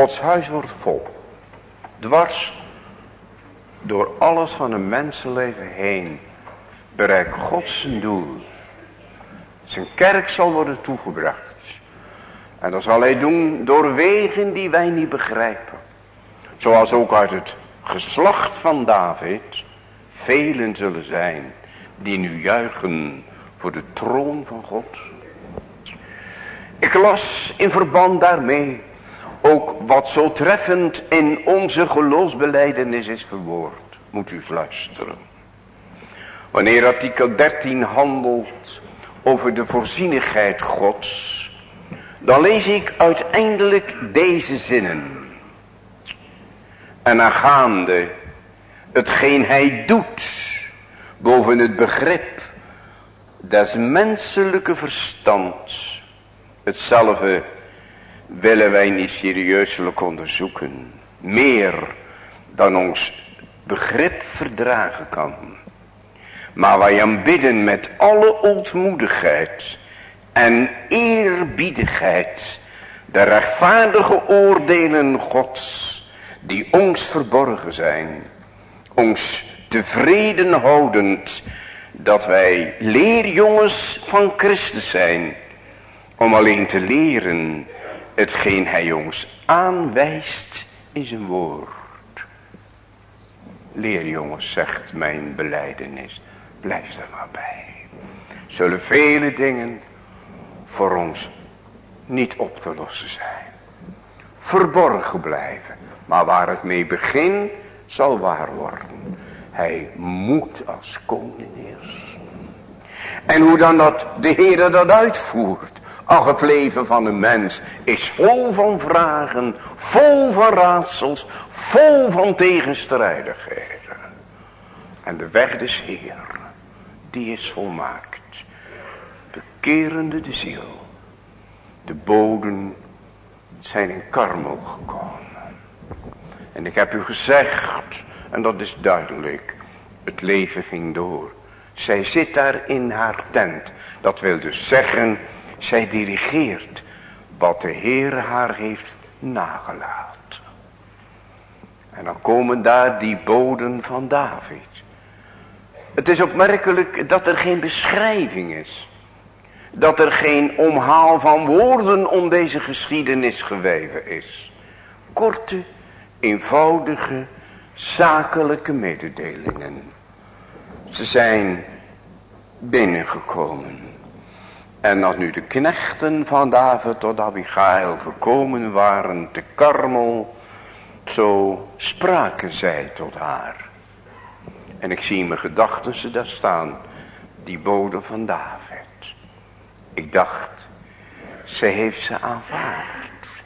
Gods huis wordt vol. Dwars door alles van een mensenleven heen bereikt God zijn doel. Zijn kerk zal worden toegebracht. En dat zal hij doen door wegen die wij niet begrijpen. Zoals ook uit het geslacht van David velen zullen zijn die nu juichen voor de troon van God. Ik las in verband daarmee ook wat zo treffend in onze geloofsbeleidenis is verwoord. Moet u luisteren. Wanneer artikel 13 handelt over de voorzienigheid gods. Dan lees ik uiteindelijk deze zinnen. En aangaande hetgeen hij doet boven het begrip des menselijke verstands. Hetzelfde willen wij niet serieuselijk onderzoeken. Meer dan ons begrip verdragen kan. Maar wij aanbidden met alle ootmoedigheid en eerbiedigheid de rechtvaardige oordelen gods die ons verborgen zijn. Ons tevreden houdend dat wij leerjongens van Christus zijn. Om alleen te leren hetgeen hij ons aanwijst in zijn woord. Leerjongens zegt mijn beleidenis. Blijf er maar bij. Zullen vele dingen voor ons niet op te lossen zijn. Verborgen blijven. Maar waar het mee begint zal waar worden. Hij moet als koning heersen. En hoe dan dat de Heer dat uitvoert. Ach, het leven van een mens is vol van vragen, vol van raadsels, vol van tegenstrijdigheden. En de weg des Heer, die is volmaakt. Bekerende de ziel. De boden zijn in Karmel gekomen. En ik heb u gezegd, en dat is duidelijk, het leven ging door. Zij zit daar in haar tent. Dat wil dus zeggen, zij dirigeert wat de Heer haar heeft nagelaten. En dan komen daar die boden van David. Het is opmerkelijk dat er geen beschrijving is. Dat er geen omhaal van woorden om deze geschiedenis geweven is. Korte, eenvoudige, zakelijke mededelingen. Ze zijn binnengekomen. En als nu de knechten van David tot Abigail gekomen waren te Karmel, zo spraken zij tot haar. En ik zie mijn gedachten ze daar staan, die bode van David. Ik dacht, ze heeft ze aanvaard.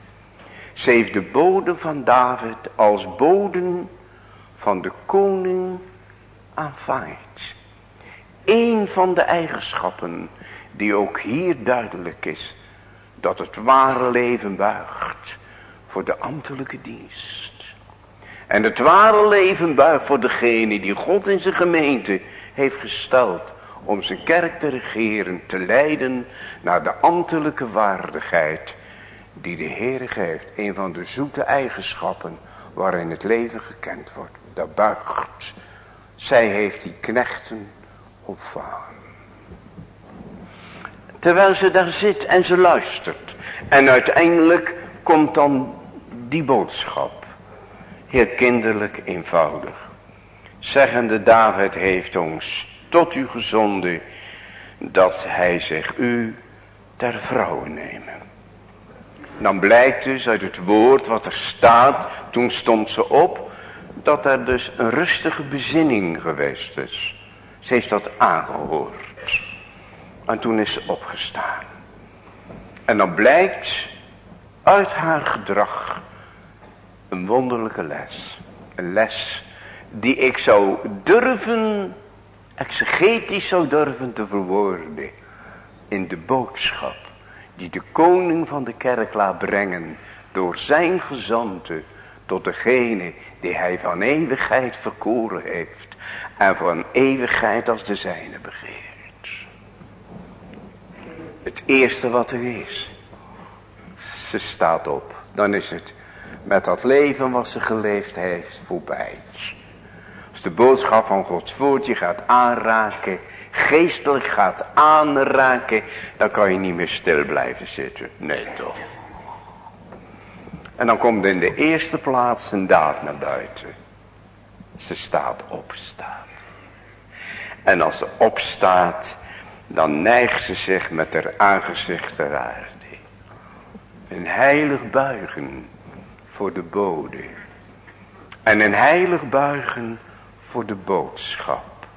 Ze heeft de bode van David als boden van de koning aanvaard. Eén van de eigenschappen die ook hier duidelijk is. Dat het ware leven buigt voor de ambtelijke dienst. En het ware leven buigt voor degene die God in zijn gemeente heeft gesteld. Om zijn kerk te regeren, te leiden naar de ambtelijke waardigheid die de Heer geeft. Een van de zoete eigenschappen waarin het leven gekend wordt dat buigt. Zij heeft die knechten Terwijl ze daar zit en ze luistert. En uiteindelijk komt dan die boodschap. Heel kinderlijk eenvoudig. Zeggende David heeft ons tot u gezonden. Dat hij zich u ter vrouwe nemen. Dan blijkt dus uit het woord wat er staat. Toen stond ze op dat er dus een rustige bezinning geweest is. Ze heeft dat aangehoord. En toen is ze opgestaan. En dan blijkt uit haar gedrag een wonderlijke les. Een les die ik zou durven, exegetisch zou durven te verwoorden. In de boodschap die de koning van de kerk laat brengen door zijn gezanten tot degene die hij van eeuwigheid verkoren heeft. En van eeuwigheid als de zijne begeert. Het eerste wat er is. Ze staat op. Dan is het. met dat leven wat ze geleefd heeft voorbij. Als de boodschap van Gods woord je gaat aanraken, geestelijk gaat aanraken, dan kan je niet meer stil blijven zitten. Nee toch. En dan komt in de eerste plaats een daad naar buiten. Ze staat opstaat. En als ze opstaat, dan neigt ze zich met haar aangezicht ter aarde. Een heilig buigen voor de bode. En een heilig buigen voor de boodschap.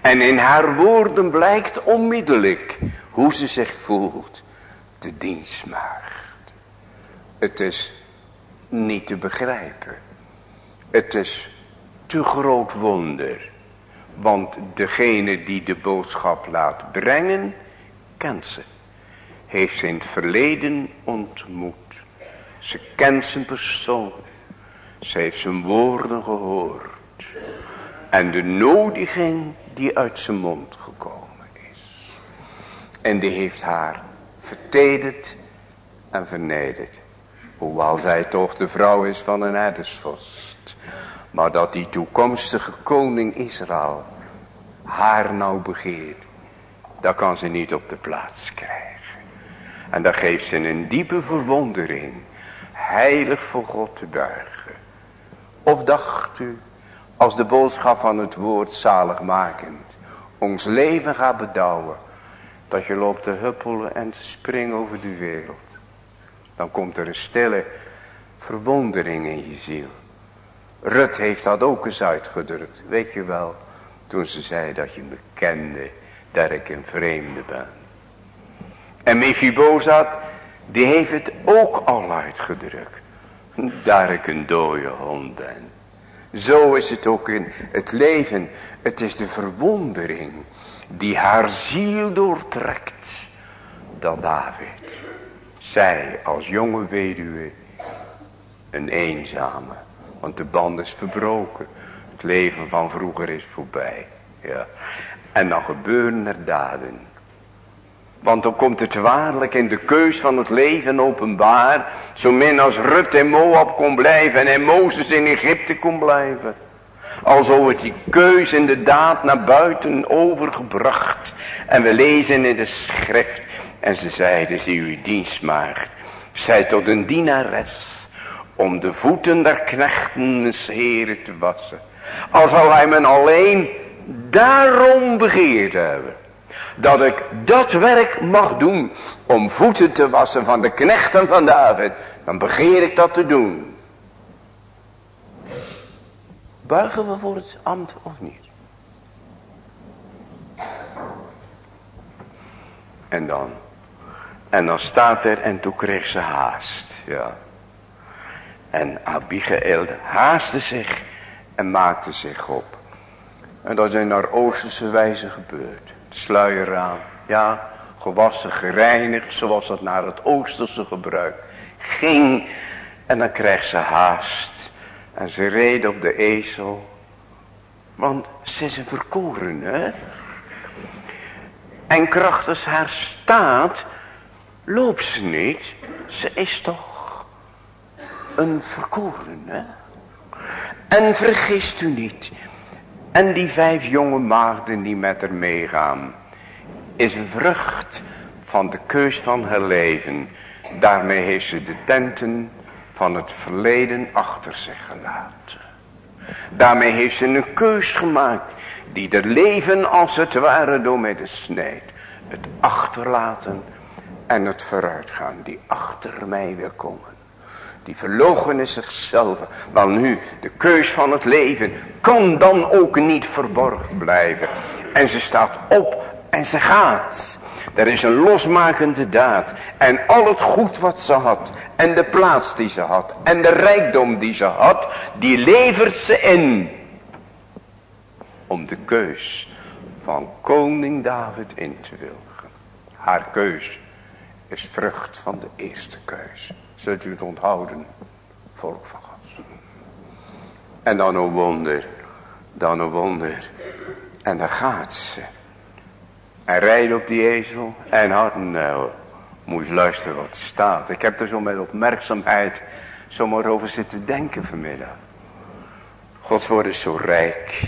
En in haar woorden blijkt onmiddellijk hoe ze zich voelt. De dienstmaagd. Het is niet te begrijpen. Het is te groot wonder. Want degene die de boodschap laat brengen, kent ze. Heeft ze in het verleden ontmoet. Ze kent zijn persoon. Ze heeft zijn woorden gehoord. En de nodiging die uit zijn mond gekomen is. En die heeft haar vertederd en vernederd. Hoewel zij toch de vrouw is van een herdersvorst. Maar dat die toekomstige koning Israël haar nou begeert. Dat kan ze niet op de plaats krijgen. En dan geeft ze een diepe verwondering. Heilig voor God te buigen. Of dacht u als de boodschap van het woord zaligmakend ons leven gaat bedouwen. Dat je loopt te huppelen en te springen over de wereld. Dan komt er een stille verwondering in je ziel. Rut heeft dat ook eens uitgedrukt. Weet je wel, toen ze zei dat je me kende, dat ik een vreemde ben. En Mephibozat, die heeft het ook al uitgedrukt. Daar ik een dode hond ben. Zo is het ook in het leven. Het is de verwondering die haar ziel doortrekt. Dat David, zij als jonge weduwe, een eenzame. Want de band is verbroken. Het leven van vroeger is voorbij. Ja. En dan gebeuren er daden. Want dan komt het waarlijk in de keus van het leven openbaar. Zo min als Rut in Moab kon blijven en Mozes in Egypte kon blijven. Alzo wordt die keus inderdaad naar buiten overgebracht. En we lezen in de schrift. En ze zeiden, zie uw dienstmaagd. Zij tot een dienares. Om de voeten der knechten des heren te wassen. Als zal hij men alleen daarom begeerd hebben. Dat ik dat werk mag doen om voeten te wassen van de knechten van David. Dan begeer ik dat te doen. Buigen we voor het ambt of niet? En dan. En dan staat er en toen kreeg ze haast. Ja. En Abigail haastte zich en maakte zich op. En dat is naar Oosterse wijze gebeurd sluier aan. Ja, gewassen, gereinigd, zoals dat naar het Oosterse gebruik ging. En dan kreeg ze haast. En ze reed op de ezel. Want ze is een verkoren, hè. En krachtens haar staat, loopt ze niet. Ze is toch een verkoren, hè. En vergist u niet. En die vijf jonge maagden die met haar meegaan. Is een vrucht van de keus van haar leven. Daarmee heeft ze de tenten van het verleden achter zich gelaten. Daarmee heeft ze een keus gemaakt. Die het leven als het ware door de snijdt. Het achterlaten en het vooruitgaan. Die achter mij wil komen. Die verlogen is zichzelf. Wel nu, de keus van het leven kan dan ook niet verborgen blijven. En ze staat op en ze gaat. Er is een losmakende daad. En al het goed wat ze had. En de plaats die ze had. En de rijkdom die ze had. Die levert ze in. Om de keus van koning David in te wilgen. Haar keus is vrucht van de eerste keus. Zult u het onthouden, volk van God. En dan een wonder, dan een wonder. En dan gaat ze. En rijdt op die ezel. En had nou, moet je luisteren wat staat. Ik heb er zo met opmerkzaamheid zomaar over zitten denken vanmiddag. Gods woord is zo rijk.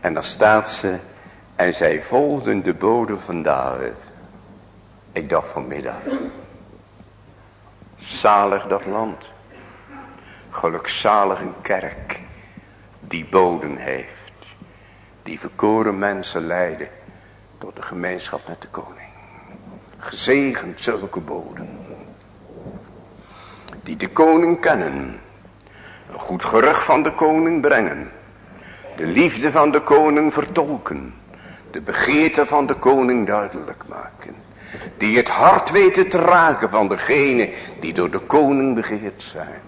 En dan staat ze. En zij volgden de bode van David. Ik dacht vanmiddag. Zalig dat land. Gelukzalig een kerk. Die boden heeft. Die verkoren mensen leiden. Tot de gemeenschap met de koning. Gezegend zulke boden. Die de koning kennen. Een goed gerucht van de koning brengen. De liefde van de koning vertolken. De begeerte van de koning duidelijk maken. Die het hart weten te raken van degene die door de koning begeerd zijn.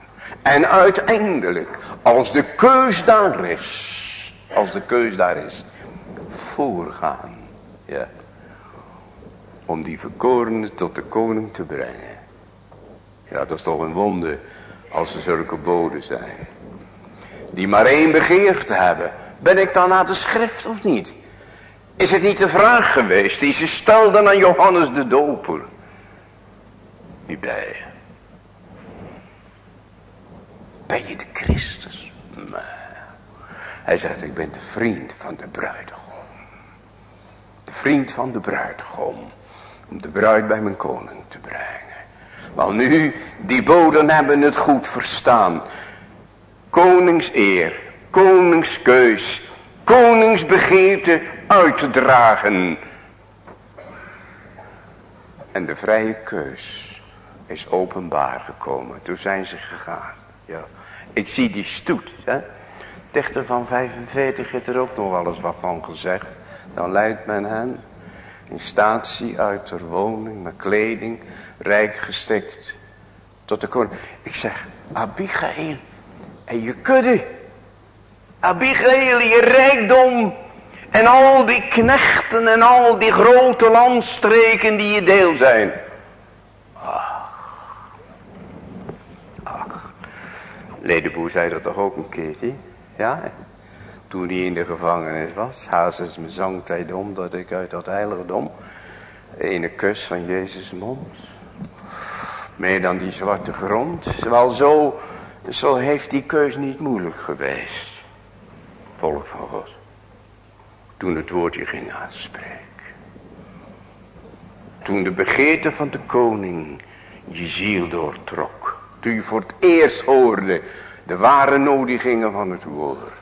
En uiteindelijk, als de keus daar is, als de keus daar is, voorgaan. Ja. Om die verkorenen tot de koning te brengen. Ja, dat is toch een wonder als er zulke boden zijn. Die maar één begeerte hebben. Ben ik dan naar de schrift of niet? Is het niet de vraag geweest die ze stelden aan Johannes de Doper? Ben je? Ben je de Christus? Hij zegt, ik ben de vriend van de bruidegom. De vriend van de bruidegom. Om de bruid bij mijn koning te brengen. Maar nu, die boden hebben het goed verstaan. Koningseer, koningskeus, koningsbegeerte uit te dragen. En de vrije keus is openbaar gekomen. Toen zijn ze gegaan. Ja. Ik zie die stoet. Hè? Dichter van 45 heeft er ook nog wel eens wat van gezegd. Dan leidt men hen in statie uit de woning met kleding rijk gestikt tot de koning. Ik zeg, Abigail en je kudde. Abigail, je rijkdom. En al die knechten en al die grote landstreken die je deel zijn. Ach. Ach. Ledeboer zei dat toch ook een keertje? Ja, toen hij in de gevangenis was. Hazes me zangtijd om dat ik uit dat heiligdom. Ene kus van Jezus mond. Meer dan die zwarte grond. Wel zo, zo heeft die keus niet moeilijk geweest. Volk van God. Toen het woordje ging aanspreken. Toen de begeerte van de koning je ziel doortrok. Toen je voor het eerst hoorde de ware nodigingen van het woord.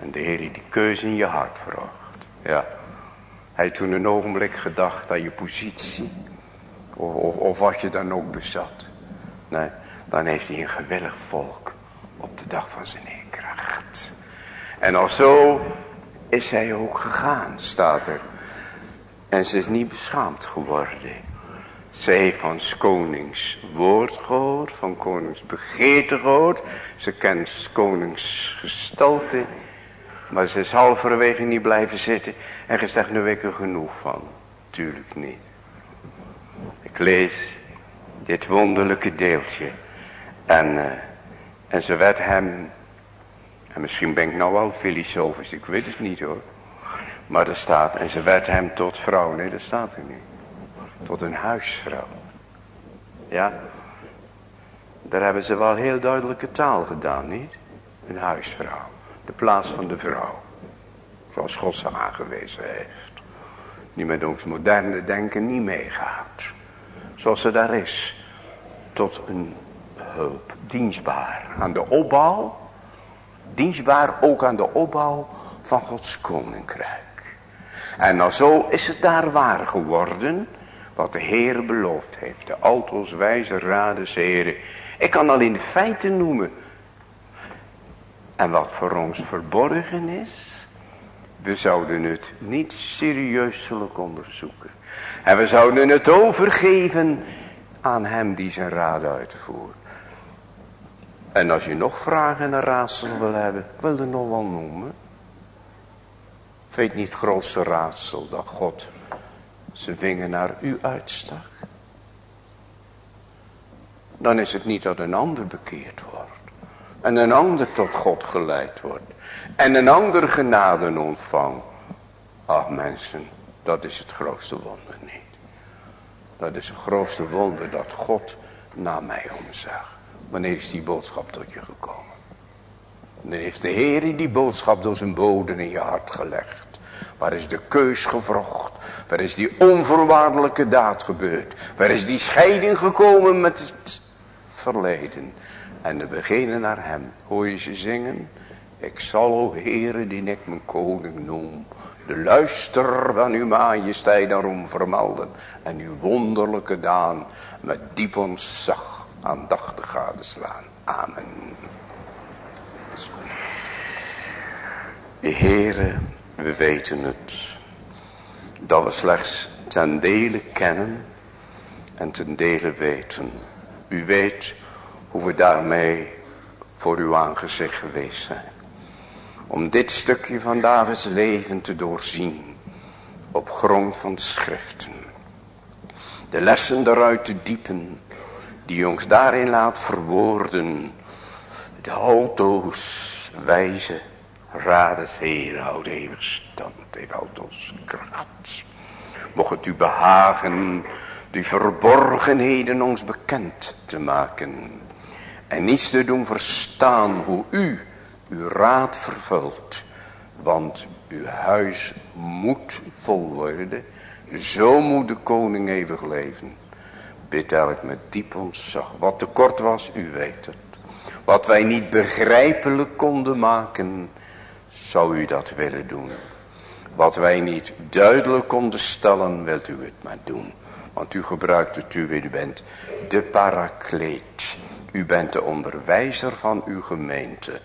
En de Heer die keuze in je hart vraagt. Ja. Hij toen een ogenblik gedacht aan je positie. Of, of, of wat je dan ook bezat. Nee, dan heeft hij een gewillig volk op de dag van zijn neerkracht. En al zo is hij ook gegaan, staat er. En ze is niet beschaamd geworden. Ze heeft van konings woord gehoord, van konings begeerte gehoord. Ze kent konings gestalte. Maar ze is halverwege niet blijven zitten en gezegd, nu ik er genoeg van. Tuurlijk niet. Ik lees dit wonderlijke deeltje. En, uh, en ze werd hem, en misschien ben ik nou wel filosofisch, ik weet het niet hoor. Maar er staat, en ze werd hem tot vrouw. Nee, dat staat er niet. Tot een huisvrouw. Ja. Daar hebben ze wel heel duidelijke taal gedaan, niet? Een huisvrouw. De plaats van de vrouw. Zoals God ze aangewezen heeft. Die met ons moderne denken niet meegaat zoals ze daar is, tot een hulp, dienstbaar aan de opbouw, dienstbaar ook aan de opbouw van Gods koninkrijk. En nou zo is het daar waar geworden, wat de Heer beloofd heeft. De altos wijze raden heren. Ik kan alleen de feiten noemen. En wat voor ons verborgen is, we zouden het niet serieus zullen onderzoeken. En we zouden het overgeven aan hem die zijn raad uitvoert. En als je nog vragen en een raadsel wil hebben, wil er nog wel noemen. Weet niet het grootste raadsel dat God zijn vinger naar u uitstak. Dan is het niet dat een ander bekeerd wordt. En een ander tot God geleid wordt. En een ander genade ontvangt. Ach mensen, dat is het grootste wonder niet. Dat is het grootste wonder dat God naar mij omzag. Wanneer is die boodschap tot je gekomen? Dan heeft de Heer die boodschap door zijn bodem in je hart gelegd. Waar is de keus gevrocht? Waar is die onvoorwaardelijke daad gebeurd? Waar is die scheiding gekomen met het verleden? En de beginnen naar hem. Hoor je ze zingen? Ik zal, o Heere, die ik mijn koning noem, de luister van uw majesteit daarom vermelden. En uw wonderlijke daan met diep ontzag aandachtig gadeslaan. Amen. Heere, we weten het. Dat we slechts ten dele kennen en ten dele weten. U weet hoe we daarmee voor uw aangezicht geweest zijn. Om dit stukje van Davids leven te doorzien. Op grond van schriften. De lessen eruit te diepen. Die ons daarin laat verwoorden. De auto's wijze. Rades Heer houd eeuwig stand. Heeft ons kracht. Mocht het u behagen. Die verborgenheden ons bekend te maken. En niets te doen verstaan hoe u uw raad vervult. Want uw huis moet vol worden. Zo moet de koning eeuwig leven. Bid met diep ontzag. Wat tekort was, u weet het. Wat wij niet begrijpelijk konden maken, zou u dat willen doen. Wat wij niet duidelijk konden stellen, wilt u het maar doen. Want u gebruikt het, u, u bent de parakleet. U bent de onderwijzer van uw gemeente.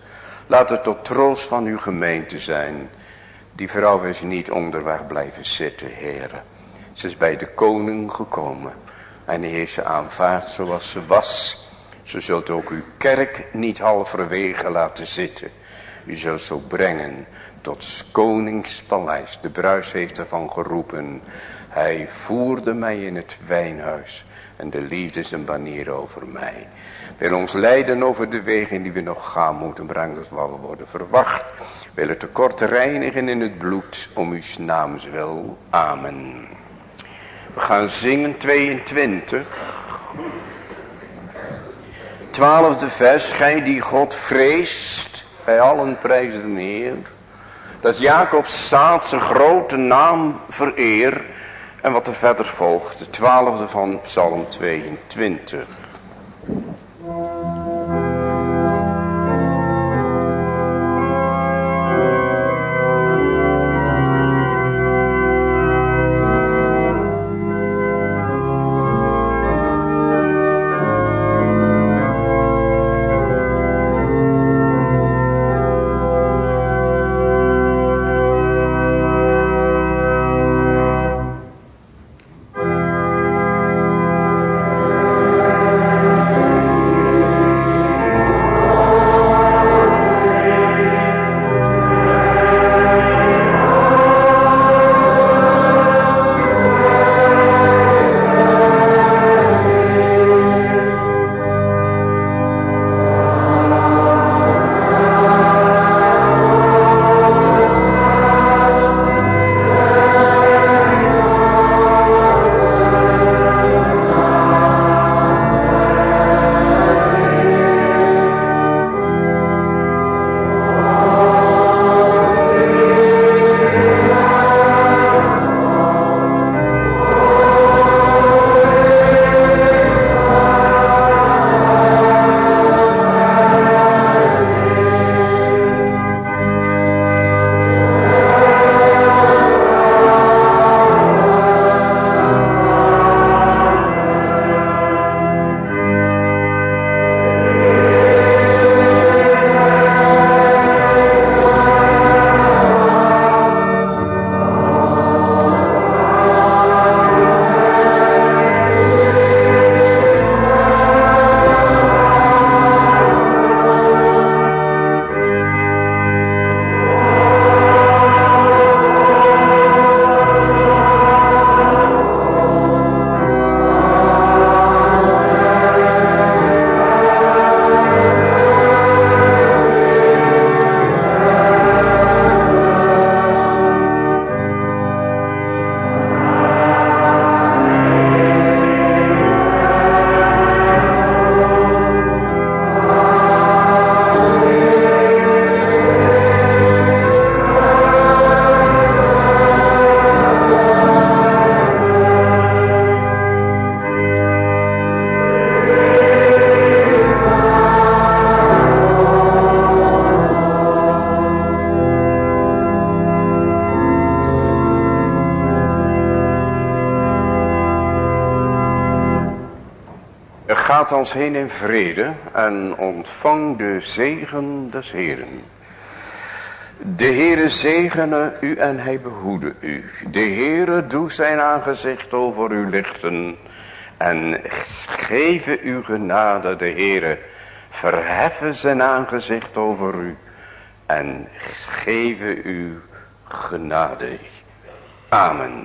Laat het tot troost van uw gemeente zijn. Die vrouw is niet onderweg blijven zitten, heren. Ze is bij de koning gekomen. En hij heeft ze aanvaard zoals ze was. Ze zult ook uw kerk niet halverwege laten zitten. U zult zo brengen tot koningspaleis. De bruis heeft ervan geroepen. Hij voerde mij in het wijnhuis. En de liefde is een banier over mij. Wil ons leiden over de wegen die we nog gaan moeten brengen. Dus waar we worden verwacht. Wil het tekort reinigen in het bloed. Om uw naams wil. Amen. We gaan zingen 22. Twaalfde vers. Gij die God vreest. Bij allen prijzen de Heer. Dat Jacob staat zijn grote naam vereer. En wat er verder volgt. De twaalfde van Psalm 22. Gaat ons heen in vrede en ontvang de zegen des Heren. De Heere zegene u en hij behoede u. De Heere doe zijn aangezicht over u lichten en geven u genade. De Heere verheffen zijn aangezicht over u en geven u genade. Amen.